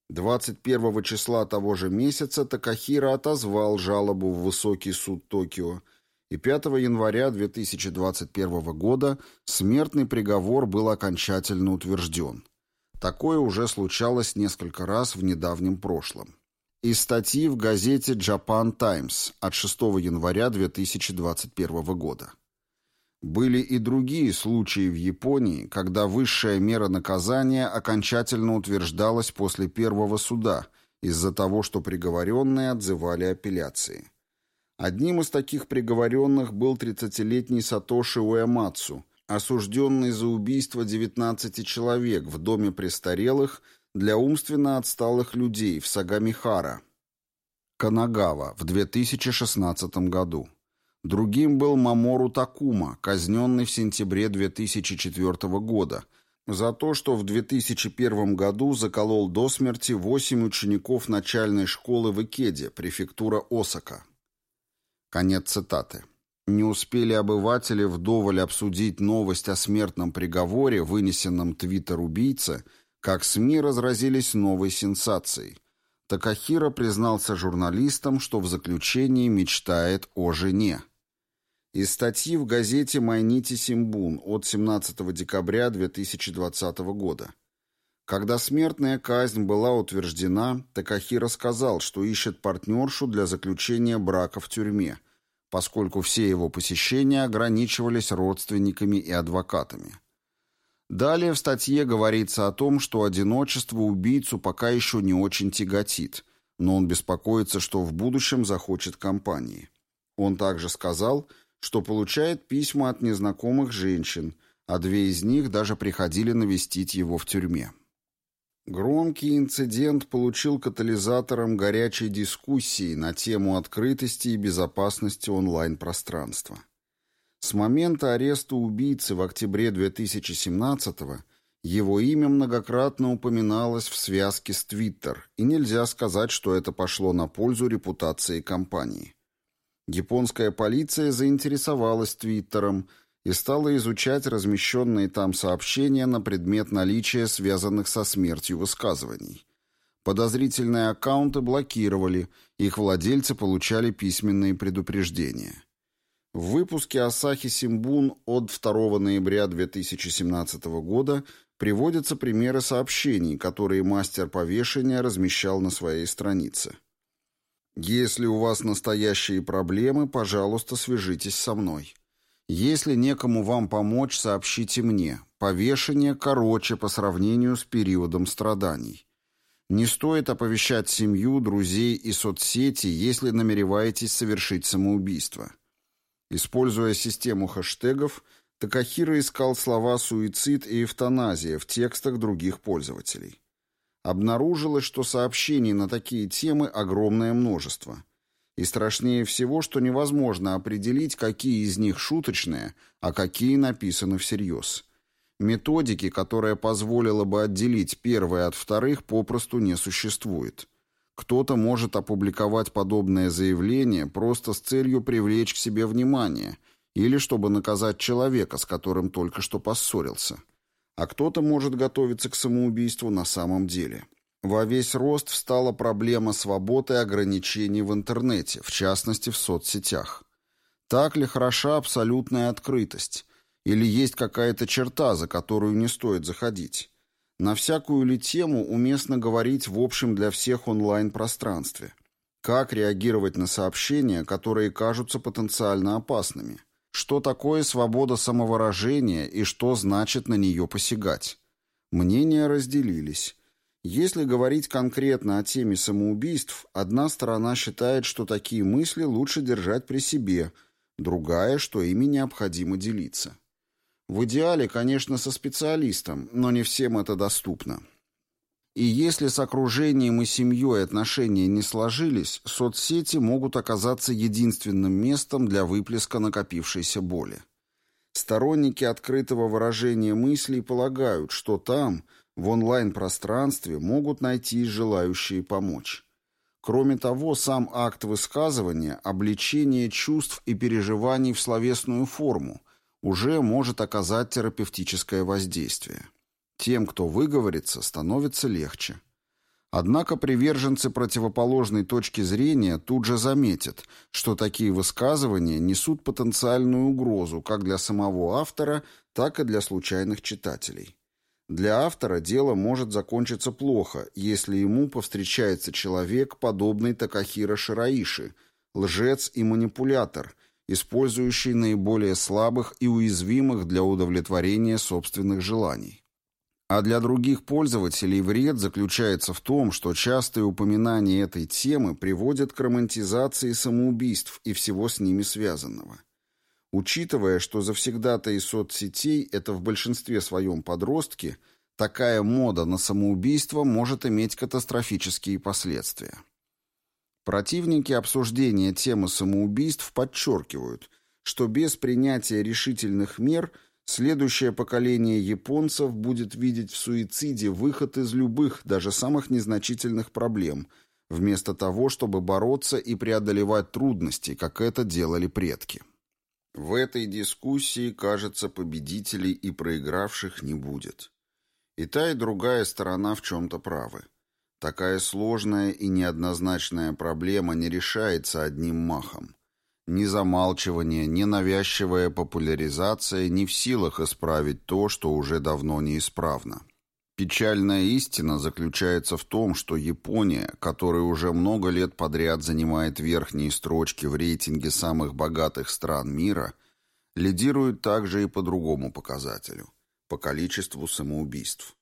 21 числа того же месяца Такахира отозвал жалобу в Высокий суд Токио, и 5 января 2021 года смертный приговор был окончательно утвержден. Такое уже случалось несколько раз в недавнем прошлом. Из статьи в газете Japan Times от 6 января 2021 года. Были и другие случаи в Японии, когда высшая мера наказания окончательно утверждалась после первого суда из-за того, что приговоренные отзывали апелляции. Одним из таких приговоренных был 30-летний Сатоши Уэмацу, осужденный за убийство 19 человек в доме престарелых для умственно отсталых людей в Сагамихара, Канагава в 2016 году. Другим был Мамору Такума, казненный в сентябре 2004 года, за то, что в 2001 году заколол до смерти восемь учеников начальной школы в Икеде, префектура Осака. Конец цитаты. Не успели обыватели вдоволь обсудить новость о смертном приговоре, вынесенном твиттер-убийце, как СМИ разразились новой сенсацией. Такахира признался журналистам, что в заключении мечтает о жене. Из статьи в газете «Майнити Симбун» от 17 декабря 2020 года. Когда смертная казнь была утверждена, Такахира сказал, что ищет партнершу для заключения брака в тюрьме, поскольку все его посещения ограничивались родственниками и адвокатами. Далее в статье говорится о том, что одиночество убийцу пока еще не очень тяготит, но он беспокоится, что в будущем захочет компании. Он также сказал, что получает письма от незнакомых женщин, а две из них даже приходили навестить его в тюрьме. Громкий инцидент получил катализатором горячей дискуссии на тему открытости и безопасности онлайн-пространства. С момента ареста убийцы в октябре 2017-го его имя многократно упоминалось в связке с Твиттер, и нельзя сказать, что это пошло на пользу репутации компании. Японская полиция заинтересовалась Твиттером и стала изучать размещенные там сообщения на предмет наличия связанных со смертью высказываний. Подозрительные аккаунты блокировали, их владельцы получали письменные предупреждения. В выпуске Асахи Симбун от 2 ноября 2017 года приводятся примеры сообщений, которые мастер повешения размещал на своей странице. Если у вас настоящие проблемы, пожалуйста, свяжитесь со мной. Если некому вам помочь, сообщите мне. Повешение короче по сравнению с периодом страданий. Не стоит оповещать семью, друзей и соцсети, если намереваетесь совершить самоубийство. Используя систему хэштегов, Такахира искал слова «суицид» и «эвтаназия» в текстах других пользователей. Обнаружилось, что сообщений на такие темы огромное множество. И страшнее всего, что невозможно определить, какие из них шуточные, а какие написаны всерьез. Методики, которая позволила бы отделить первое от вторых, попросту не существует. Кто-то может опубликовать подобное заявление просто с целью привлечь к себе внимание или чтобы наказать человека, с которым только что поссорился а кто-то может готовиться к самоубийству на самом деле. Во весь рост встала проблема свободы и ограничений в интернете, в частности в соцсетях. Так ли хороша абсолютная открытость? Или есть какая-то черта, за которую не стоит заходить? На всякую ли тему уместно говорить в общем для всех онлайн-пространстве? Как реагировать на сообщения, которые кажутся потенциально опасными? Что такое свобода самовыражения и что значит на нее посягать? Мнения разделились. Если говорить конкретно о теме самоубийств, одна сторона считает, что такие мысли лучше держать при себе, другая, что ими необходимо делиться. В идеале, конечно, со специалистом, но не всем это доступно. И если с окружением и семьей отношения не сложились, соцсети могут оказаться единственным местом для выплеска накопившейся боли. Сторонники открытого выражения мыслей полагают, что там, в онлайн-пространстве, могут найти желающие помочь. Кроме того, сам акт высказывания, обличение чувств и переживаний в словесную форму уже может оказать терапевтическое воздействие. Тем, кто выговорится, становится легче. Однако приверженцы противоположной точки зрения тут же заметят, что такие высказывания несут потенциальную угрозу как для самого автора, так и для случайных читателей. Для автора дело может закончиться плохо, если ему повстречается человек, подобный Такахира Шираиши, лжец и манипулятор, использующий наиболее слабых и уязвимых для удовлетворения собственных желаний. А для других пользователей вред заключается в том, что частые упоминания этой темы приводят к романтизации самоубийств и всего с ними связанного. Учитывая, что завсегда-то из соцсетей это в большинстве своем подростки, такая мода на самоубийство может иметь катастрофические последствия. Противники обсуждения темы самоубийств подчеркивают, что без принятия решительных мер – Следующее поколение японцев будет видеть в суициде выход из любых, даже самых незначительных проблем, вместо того, чтобы бороться и преодолевать трудности, как это делали предки. В этой дискуссии, кажется, победителей и проигравших не будет. И та, и другая сторона в чем-то правы. Такая сложная и неоднозначная проблема не решается одним махом. Ни замалчивание, ни навязчивая популяризация не в силах исправить то, что уже давно неисправно. Печальная истина заключается в том, что Япония, которая уже много лет подряд занимает верхние строчки в рейтинге самых богатых стран мира, лидирует также и по другому показателю – по количеству самоубийств.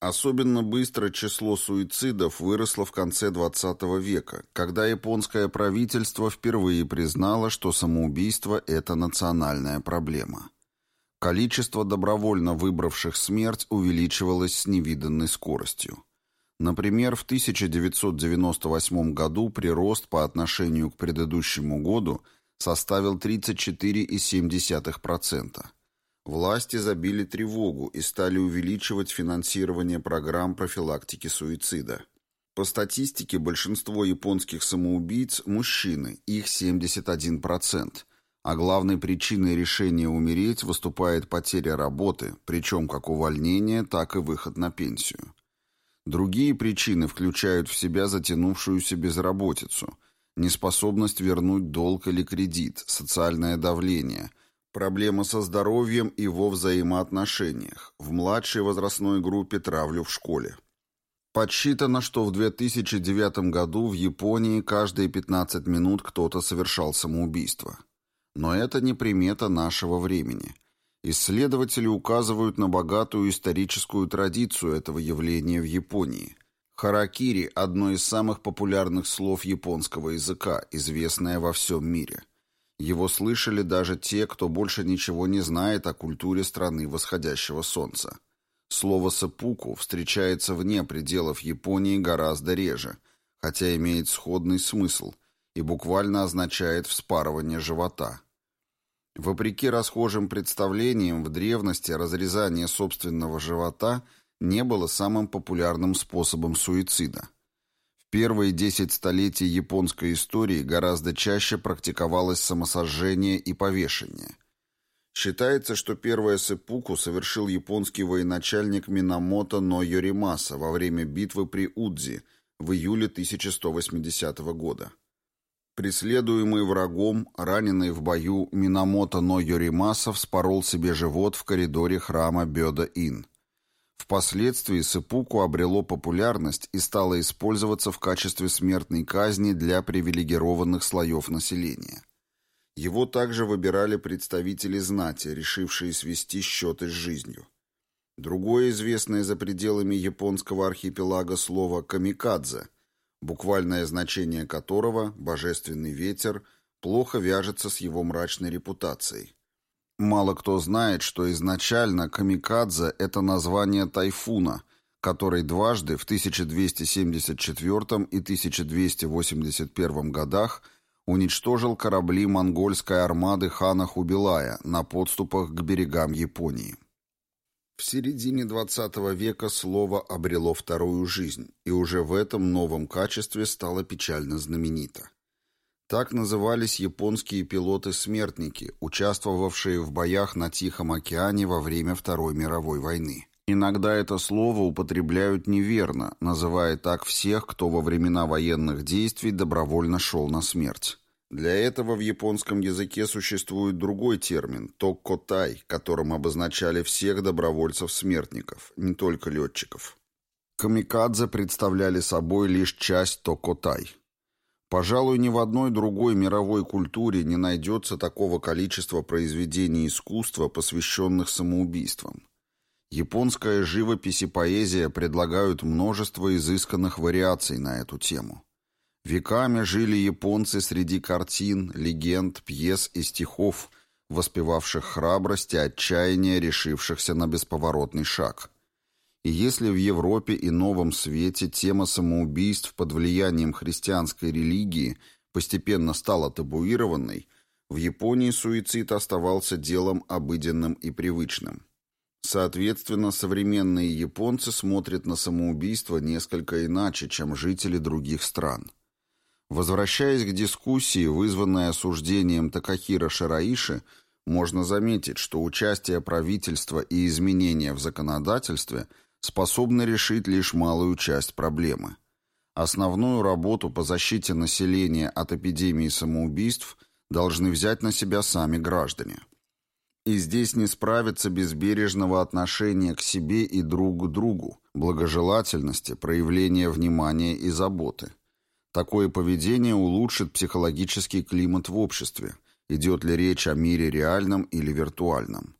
Особенно быстро число суицидов выросло в конце XX века, когда японское правительство впервые признало, что самоубийство – это национальная проблема. Количество добровольно выбравших смерть увеличивалось с невиданной скоростью. Например, в 1998 году прирост по отношению к предыдущему году составил 34,7%. Власти забили тревогу и стали увеличивать финансирование программ профилактики суицида. По статистике, большинство японских самоубийц – мужчины, их 71%, а главной причиной решения умереть выступает потеря работы, причем как увольнение, так и выход на пенсию. Другие причины включают в себя затянувшуюся безработицу, неспособность вернуть долг или кредит, социальное давление, проблемы со здоровьем и во взаимоотношениях, в младшей возрастной группе травлю в школе. Подсчитано, что в 2009 году в Японии каждые 15 минут кто-то совершал самоубийство. Но это не примета нашего времени. Исследователи указывают на богатую историческую традицию этого явления в Японии. Харакири – одно из самых популярных слов японского языка, известное во всем мире. Его слышали даже те, кто больше ничего не знает о культуре страны восходящего солнца. Слово «сапуку» встречается вне пределов Японии гораздо реже, хотя имеет сходный смысл и буквально означает «вспарывание живота». Вопреки расхожим представлениям, в древности разрезание собственного живота не было самым популярным способом суицида. Первые 10 столетий японской истории гораздо чаще практиковалось самосожжение и повешение. Считается, что первое сэпуку совершил японский военачальник Минамото Но Йоримаса во время битвы при Удзи в июле 1180 года. Преследуемый врагом, раненый в бою, Минамото Но Йоримаса вспорол себе живот в коридоре храма Бёда-Ин. Впоследствии сыпуку обрело популярность и стало использоваться в качестве смертной казни для привилегированных слоев населения. Его также выбирали представители знати, решившие свести счеты с жизнью. Другое известное за пределами японского архипелага слово «камикадзе» буквальное значение которого «божественный ветер» плохо вяжется с его мрачной репутацией. Мало кто знает, что изначально «камикадзе» — это название тайфуна, который дважды в 1274 и 1281 годах уничтожил корабли монгольской армады хана Хубилая на подступах к берегам Японии. В середине XX века слово обрело вторую жизнь, и уже в этом новом качестве стало печально знаменито. Так назывались японские пилоты-смертники, участвовавшие в боях на Тихом океане во время Второй мировой войны. Иногда это слово употребляют неверно, называя так всех, кто во времена военных действий добровольно шел на смерть. Для этого в японском языке существует другой термин – токкотай, которым обозначали всех добровольцев-смертников, не только летчиков. Камикадзе представляли собой лишь часть токкотай. Пожалуй, ни в одной другой мировой культуре не найдется такого количества произведений искусства, посвященных самоубийствам. Японская живопись и поэзия предлагают множество изысканных вариаций на эту тему. Веками жили японцы среди картин, легенд, пьес и стихов, воспевавших храбрость и отчаяние решившихся на бесповоротный шаг. И если в Европе и Новом Свете тема самоубийств под влиянием христианской религии постепенно стала табуированной, в Японии суицид оставался делом обыденным и привычным. Соответственно, современные японцы смотрят на самоубийство несколько иначе, чем жители других стран. Возвращаясь к дискуссии, вызванной осуждением Такахира Шараиши, можно заметить, что участие правительства и изменения в законодательстве способны решить лишь малую часть проблемы. Основную работу по защите населения от эпидемии самоубийств должны взять на себя сами граждане. И здесь не справиться без бережного отношения к себе и друг к другу, благожелательности, проявления внимания и заботы. Такое поведение улучшит психологический климат в обществе, идет ли речь о мире реальном или виртуальном.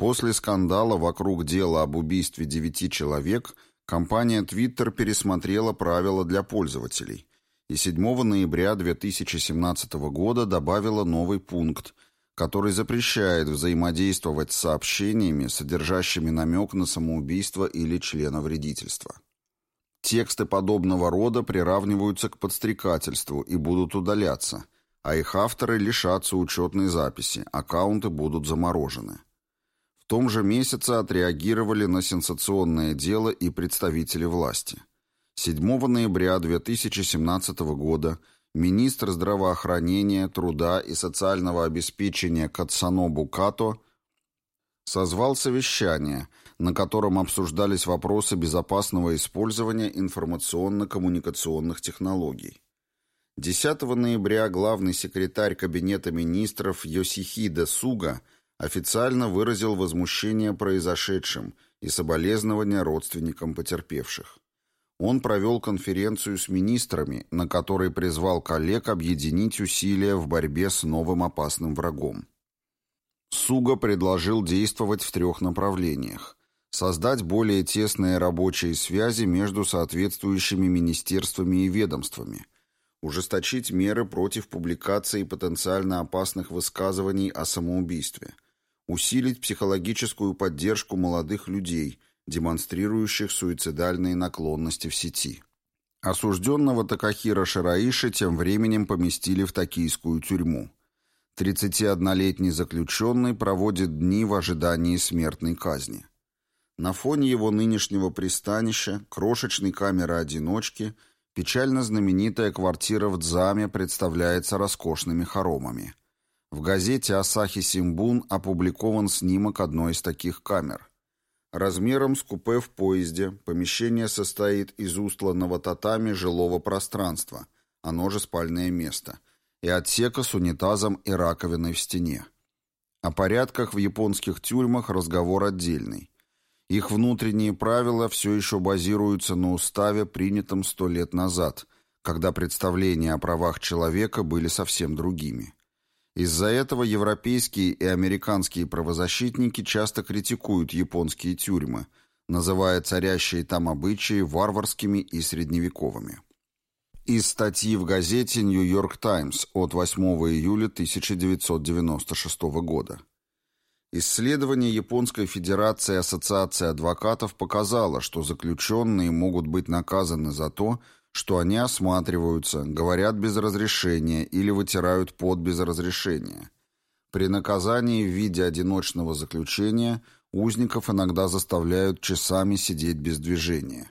После скандала вокруг дела об убийстве девяти человек компания Twitter пересмотрела правила для пользователей и 7 ноября 2017 года добавила новый пункт, который запрещает взаимодействовать с сообщениями, содержащими намек на самоубийство или членовредительство. Тексты подобного рода приравниваются к подстрекательству и будут удаляться, а их авторы лишатся учетной записи, аккаунты будут заморожены. Том же месяце отреагировали на сенсационное дело и представители власти. 7 ноября 2017 года министр здравоохранения, труда и социального обеспечения Кацанобу Като созвал совещание, на котором обсуждались вопросы безопасного использования информационно-коммуникационных технологий. 10 ноября главный секретарь Кабинета министров Йосихида Суга официально выразил возмущение произошедшим и соболезнования родственникам потерпевших. Он провел конференцию с министрами, на которой призвал коллег объединить усилия в борьбе с новым опасным врагом. Суга предложил действовать в трех направлениях. Создать более тесные рабочие связи между соответствующими министерствами и ведомствами. Ужесточить меры против публикации потенциально опасных высказываний о самоубийстве. Усилить психологическую поддержку молодых людей – демонстрирующих суицидальные наклонности в сети. Осужденного Такахира Шараиши тем временем поместили в токийскую тюрьму. 31-летний заключенный проводит дни в ожидании смертной казни. На фоне его нынешнего пристанища, крошечной камеры-одиночки, печально знаменитая квартира в Дзаме представляется роскошными хоромами. В газете «Асахи Симбун» опубликован снимок одной из таких камер. Размером с купе в поезде помещение состоит из устланного татами жилого пространства, оно же спальное место, и отсека с унитазом и раковиной в стене. О порядках в японских тюрьмах разговор отдельный. Их внутренние правила все еще базируются на уставе, принятом сто лет назад, когда представления о правах человека были совсем другими. Из-за этого европейские и американские правозащитники часто критикуют японские тюрьмы, называя царящие там обычаи варварскими и средневековыми. Из статьи в газете «Нью-Йорк Таймс» от 8 июля 1996 года. Исследование Японской Федерации Ассоциации адвокатов показало, что заключенные могут быть наказаны за то, что что они осматриваются, говорят без разрешения или вытирают пот без разрешения. При наказании в виде одиночного заключения узников иногда заставляют часами сидеть без движения.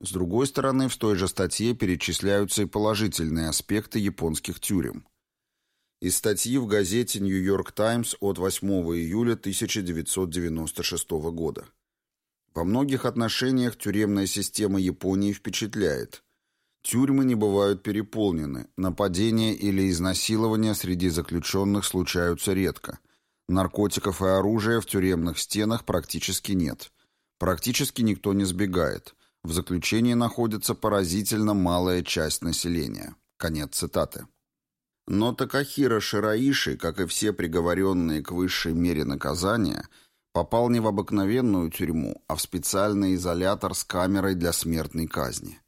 С другой стороны, в той же статье перечисляются и положительные аспекты японских тюрем. Из статьи в газете «Нью-Йорк Таймс» от 8 июля 1996 года. Во многих отношениях тюремная система Японии впечатляет. Тюрьмы не бывают переполнены, нападения или изнасилования среди заключенных случаются редко. Наркотиков и оружия в тюремных стенах практически нет. Практически никто не сбегает. В заключении находится поразительно малая часть населения. Конец цитаты. Но Такахира Шираиши, как и все приговоренные к высшей мере наказания, попал не в обыкновенную тюрьму, а в специальный изолятор с камерой для смертной казни.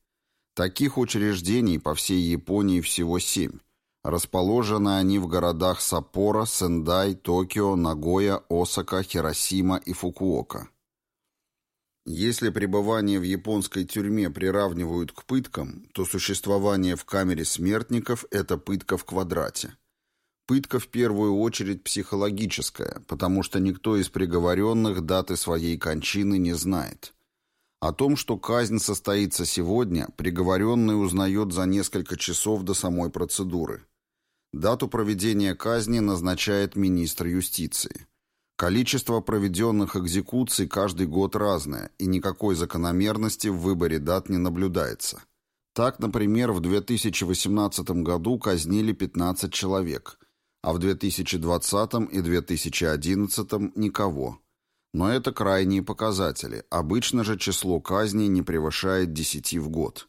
Таких учреждений по всей Японии всего семь. Расположены они в городах Саппоро, Сендай, Токио, Нагоя, Осака, Хиросима и Фукуока. Если пребывание в японской тюрьме приравнивают к пыткам, то существование в камере смертников – это пытка в квадрате. Пытка в первую очередь психологическая, потому что никто из приговоренных даты своей кончины не знает – о том, что казнь состоится сегодня, приговоренный узнает за несколько часов до самой процедуры. Дату проведения казни назначает министр юстиции. Количество проведенных экзекуций каждый год разное, и никакой закономерности в выборе дат не наблюдается. Так, например, в 2018 году казнили 15 человек, а в 2020 и 2011 – никого. Но это крайние показатели. Обычно же число казней не превышает 10 в год.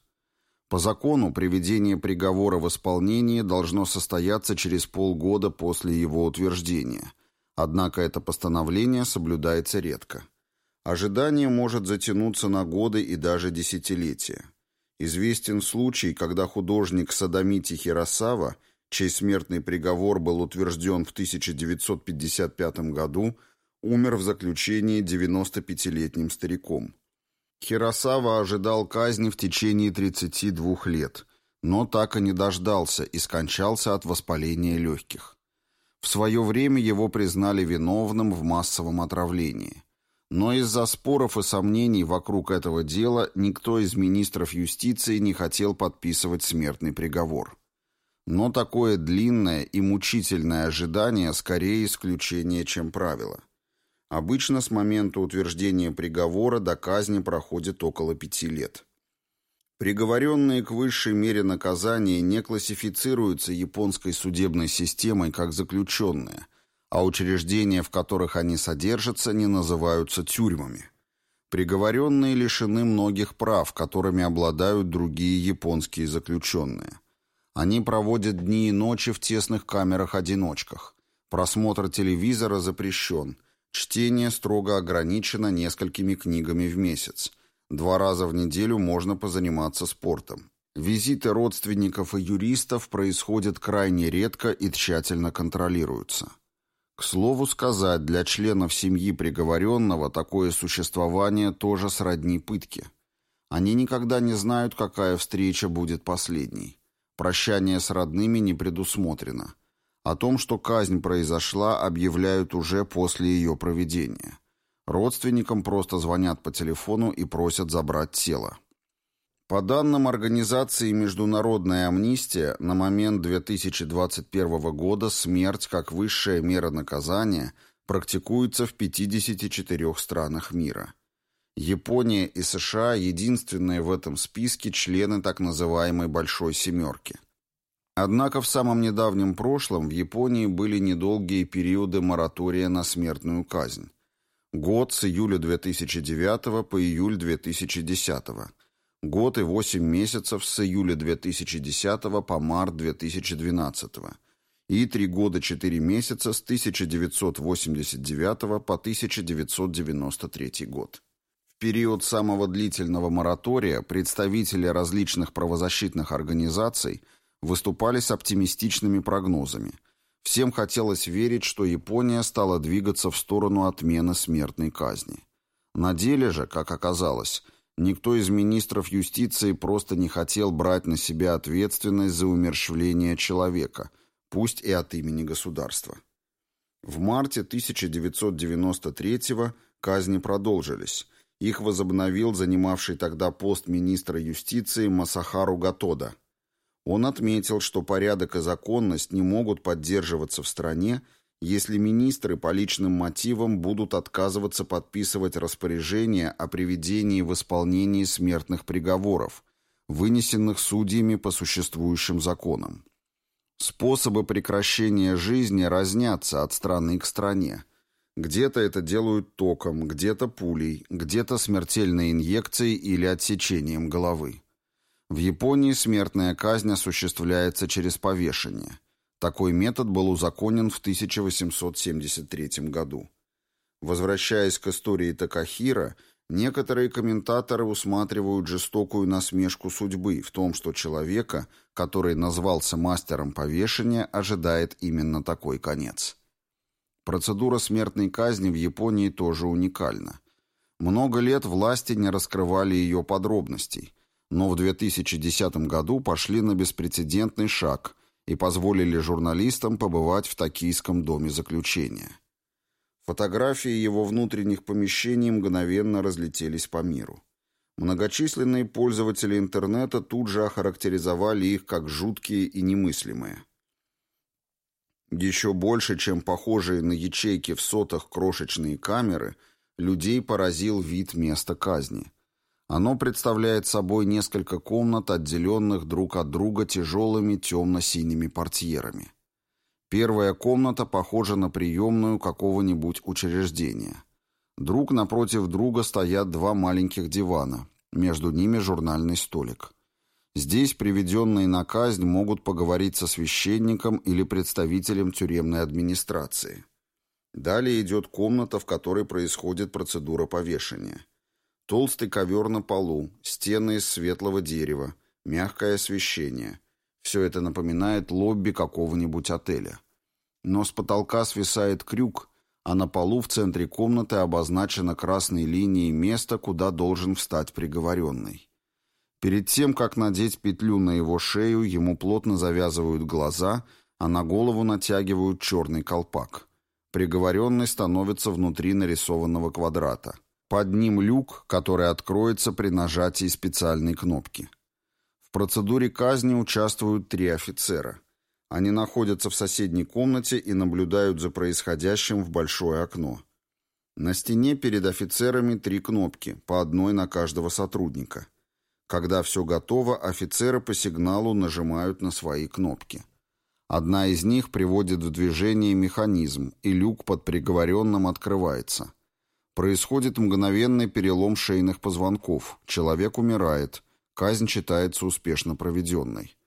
По закону приведение приговора в исполнение должно состояться через полгода после его утверждения. Однако это постановление соблюдается редко. Ожидание может затянуться на годы и даже десятилетия. Известен случай, когда художник Садамити Хиросава, чей смертный приговор был утвержден в 1955 году, умер в заключении 95-летним стариком. Хиросава ожидал казни в течение 32 лет, но так и не дождался и скончался от воспаления легких. В свое время его признали виновным в массовом отравлении. Но из-за споров и сомнений вокруг этого дела никто из министров юстиции не хотел подписывать смертный приговор. Но такое длинное и мучительное ожидание скорее исключение, чем правило. Обычно с момента утверждения приговора до казни проходит около пяти лет. Приговоренные к высшей мере наказания не классифицируются японской судебной системой как заключенные, а учреждения, в которых они содержатся, не называются тюрьмами. Приговоренные лишены многих прав, которыми обладают другие японские заключенные. Они проводят дни и ночи в тесных камерах-одиночках. Просмотр телевизора запрещен. Чтение строго ограничено несколькими книгами в месяц – Два раза в неделю можно позаниматься спортом. Визиты родственников и юристов происходят крайне редко и тщательно контролируются. К слову сказать, для членов семьи приговоренного такое существование тоже сродни пытке. Они никогда не знают, какая встреча будет последней. Прощание с родными не предусмотрено. О том, что казнь произошла, объявляют уже после ее проведения. Родственникам просто звонят по телефону и просят забрать тело. По данным организации «Международная амнистия», на момент 2021 года смерть как высшая мера наказания практикуется в 54 странах мира. Япония и США – единственные в этом списке члены так называемой «большой семерки». Однако в самом недавнем прошлом в Японии были недолгие периоды моратория на смертную казнь. Год с июля 2009 по июль 2010. Год и 8 месяцев с июля 2010 по март 2012. И 3 года 4 месяца с 1989 по 1993 год. В период самого длительного моратория представители различных правозащитных организаций выступали с оптимистичными прогнозами – Всем хотелось верить, что Япония стала двигаться в сторону отмены смертной казни. На деле же, как оказалось, никто из министров юстиции просто не хотел брать на себя ответственность за умерщвление человека, пусть и от имени государства. В марте 1993-го казни продолжились. Их возобновил занимавший тогда пост министра юстиции Масахару Гатода – он отметил, что порядок и законность не могут поддерживаться в стране, если министры по личным мотивам будут отказываться подписывать распоряжения о приведении в исполнении смертных приговоров, вынесенных судьями по существующим законам. Способы прекращения жизни разнятся от страны к стране. Где-то это делают током, где-то пулей, где-то смертельной инъекцией или отсечением головы. В Японии смертная казнь осуществляется через повешение. Такой метод был узаконен в 1873 году. Возвращаясь к истории Такахира, некоторые комментаторы усматривают жестокую насмешку судьбы в том, что человека, который назвался мастером повешения, ожидает именно такой конец. Процедура смертной казни в Японии тоже уникальна. Много лет власти не раскрывали ее подробностей – но в 2010 году пошли на беспрецедентный шаг и позволили журналистам побывать в Токийском доме заключения. Фотографии его внутренних помещений мгновенно разлетелись по миру. Многочисленные пользователи интернета тут же охарактеризовали их как жуткие и немыслимые. Еще больше, чем похожие на ячейки в сотах крошечные камеры, людей поразил вид места казни – оно представляет собой несколько комнат, отделенных друг от друга тяжелыми темно-синими портьерами. Первая комната похожа на приемную какого-нибудь учреждения. Друг напротив друга стоят два маленьких дивана, между ними журнальный столик. Здесь приведенные на казнь могут поговорить со священником или представителем тюремной администрации. Далее идет комната, в которой происходит процедура повешения. Толстый ковер на полу, стены из светлого дерева, мягкое освещение. Все это напоминает лобби какого-нибудь отеля. Но с потолка свисает крюк, а на полу в центре комнаты обозначено красной линией место, куда должен встать приговоренный. Перед тем, как надеть петлю на его шею, ему плотно завязывают глаза, а на голову натягивают черный колпак. Приговоренный становится внутри нарисованного квадрата. Под ним люк, который откроется при нажатии специальной кнопки. В процедуре казни участвуют три офицера. Они находятся в соседней комнате и наблюдают за происходящим в большое окно. На стене перед офицерами три кнопки, по одной на каждого сотрудника. Когда все готово, офицеры по сигналу нажимают на свои кнопки. Одна из них приводит в движение механизм, и люк под приговоренным открывается. Происходит мгновенный перелом шейных позвонков, человек умирает, казнь считается успешно проведенной.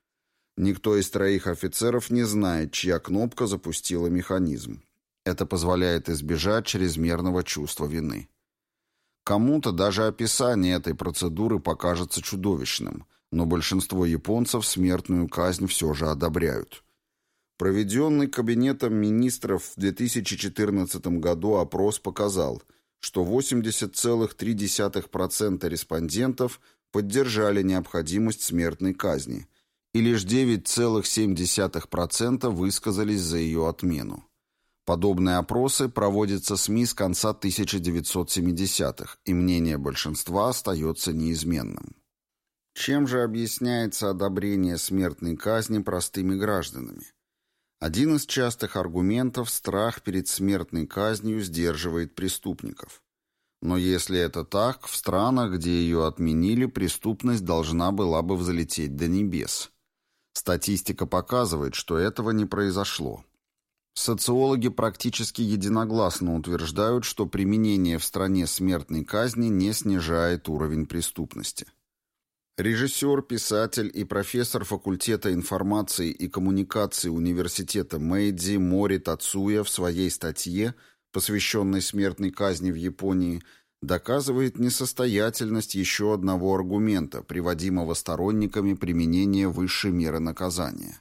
Никто из троих офицеров не знает, чья кнопка запустила механизм. Это позволяет избежать чрезмерного чувства вины. Кому-то даже описание этой процедуры покажется чудовищным, но большинство японцев смертную казнь все же одобряют. Проведенный Кабинетом министров в 2014 году опрос показал, что 80,3% респондентов поддержали необходимость смертной казни, и лишь 9,7% высказались за ее отмену. Подобные опросы проводятся СМИ с конца 1970-х, и мнение большинства остается неизменным. Чем же объясняется одобрение смертной казни простыми гражданами? Один из частых аргументов – страх перед смертной казнью сдерживает преступников. Но если это так, в странах, где ее отменили, преступность должна была бы взлететь до небес. Статистика показывает, что этого не произошло. Социологи практически единогласно утверждают, что применение в стране смертной казни не снижает уровень преступности. Режиссер, писатель и профессор факультета информации и коммуникации университета Мэйдзи Мори Тацуя в своей статье, посвященной смертной казни в Японии, доказывает несостоятельность еще одного аргумента, приводимого сторонниками применения высшей меры наказания.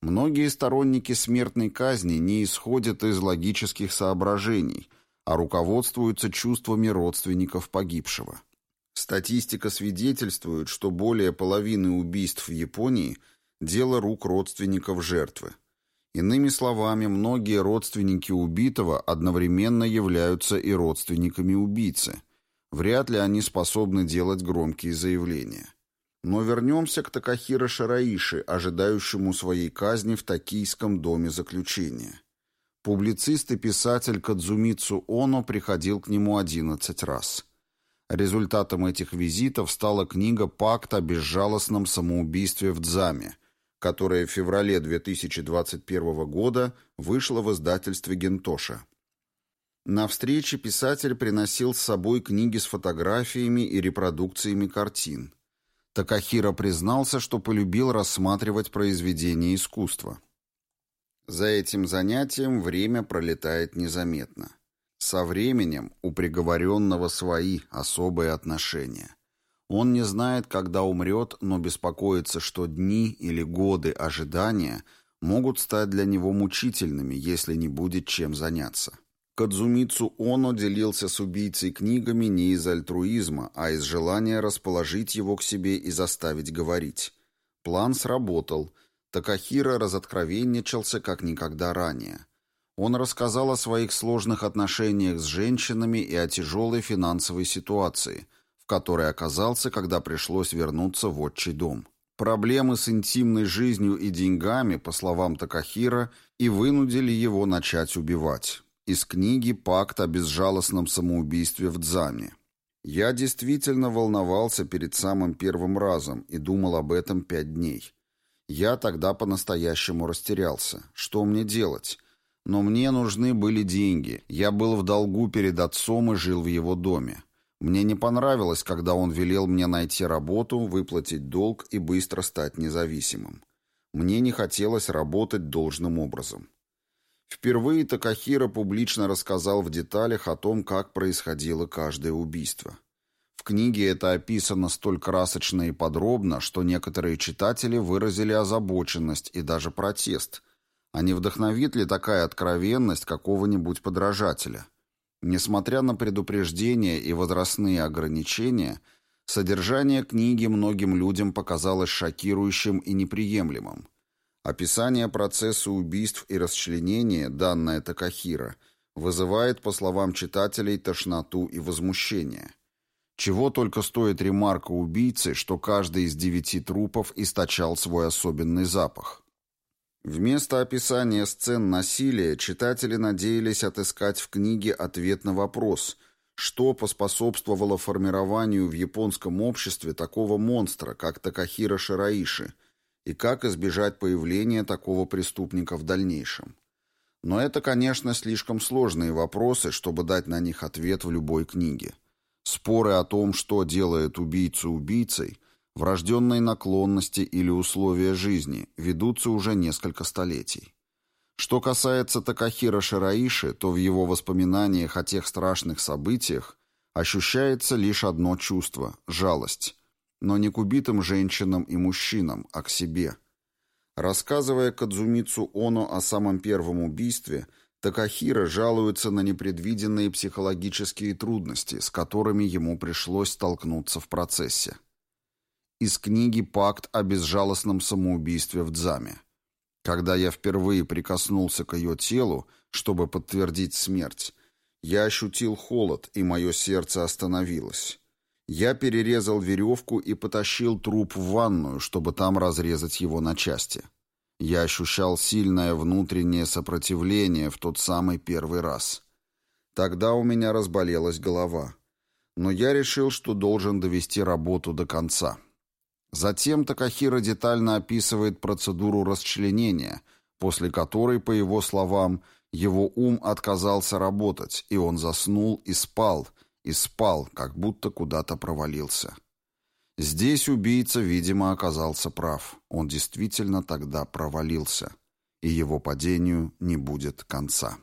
Многие сторонники смертной казни не исходят из логических соображений, а руководствуются чувствами родственников погибшего. Статистика свидетельствует, что более половины убийств в Японии – дело рук родственников жертвы. Иными словами, многие родственники убитого одновременно являются и родственниками убийцы. Вряд ли они способны делать громкие заявления. Но вернемся к Такахиро Шараиши, ожидающему своей казни в токийском доме заключения. Публицист и писатель Кадзумицу Оно приходил к нему 11 раз. Результатом этих визитов стала книга «Пакт о безжалостном самоубийстве в Дзаме», которая в феврале 2021 года вышла в издательстве Гентоша. На встрече писатель приносил с собой книги с фотографиями и репродукциями картин – Такахира признался, что полюбил рассматривать произведения искусства. За этим занятием время пролетает незаметно. Со временем у приговоренного свои особые отношения. Он не знает, когда умрет, но беспокоится, что дни или годы ожидания могут стать для него мучительными, если не будет чем заняться. Кадзумицу Оно делился с убийцей книгами не из альтруизма, а из желания расположить его к себе и заставить говорить. План сработал. Такахира разоткровенничался как никогда ранее. Он рассказал о своих сложных отношениях с женщинами и о тяжелой финансовой ситуации, в которой оказался, когда пришлось вернуться в отчий дом. Проблемы с интимной жизнью и деньгами, по словам Такахира, и вынудили его начать убивать из книги «Пакт о безжалостном самоубийстве в Дзаме». Я действительно волновался перед самым первым разом и думал об этом пять дней. Я тогда по-настоящему растерялся. Что мне делать? Но мне нужны были деньги. Я был в долгу перед отцом и жил в его доме. Мне не понравилось, когда он велел мне найти работу, выплатить долг и быстро стать независимым. Мне не хотелось работать должным образом. Впервые Такахира публично рассказал в деталях о том, как происходило каждое убийство. В книге это описано столь красочно и подробно, что некоторые читатели выразили озабоченность и даже протест. А не вдохновит ли такая откровенность какого-нибудь подражателя? Несмотря на предупреждения и возрастные ограничения, Содержание книги многим людям показалось шокирующим и неприемлемым. Описание процесса убийств и расчленения, данное Такахира, вызывает, по словам читателей, тошноту и возмущение. Чего только стоит ремарка убийцы, что каждый из девяти трупов источал свой особенный запах. Вместо описания сцен насилия читатели надеялись отыскать в книге ответ на вопрос, что поспособствовало формированию в японском обществе такого монстра, как Такахира Шираиши, и как избежать появления такого преступника в дальнейшем. Но это, конечно, слишком сложные вопросы, чтобы дать на них ответ в любой книге. Споры о том, что делает убийцу убийцей – Врожденные наклонности или условия жизни ведутся уже несколько столетий. Что касается Такахира Шираиши, то в его воспоминаниях о тех страшных событиях ощущается лишь одно чувство – жалость. Но не к убитым женщинам и мужчинам, а к себе. Рассказывая Кадзумицу Оно о самом первом убийстве, Такахира жалуется на непредвиденные психологические трудности, с которыми ему пришлось столкнуться в процессе из книги «Пакт о безжалостном самоубийстве в Дзаме». Когда я впервые прикоснулся к ее телу, чтобы подтвердить смерть, я ощутил холод, и мое сердце остановилось. Я перерезал веревку и потащил труп в ванную, чтобы там разрезать его на части. Я ощущал сильное внутреннее сопротивление в тот самый первый раз. Тогда у меня разболелась голова. Но я решил, что должен довести работу до конца. Затем Такахира детально описывает процедуру расчленения, после которой, по его словам, его ум отказался работать, и он заснул и спал, и спал, как будто куда-то провалился. Здесь убийца, видимо, оказался прав. Он действительно тогда провалился, и его падению не будет конца.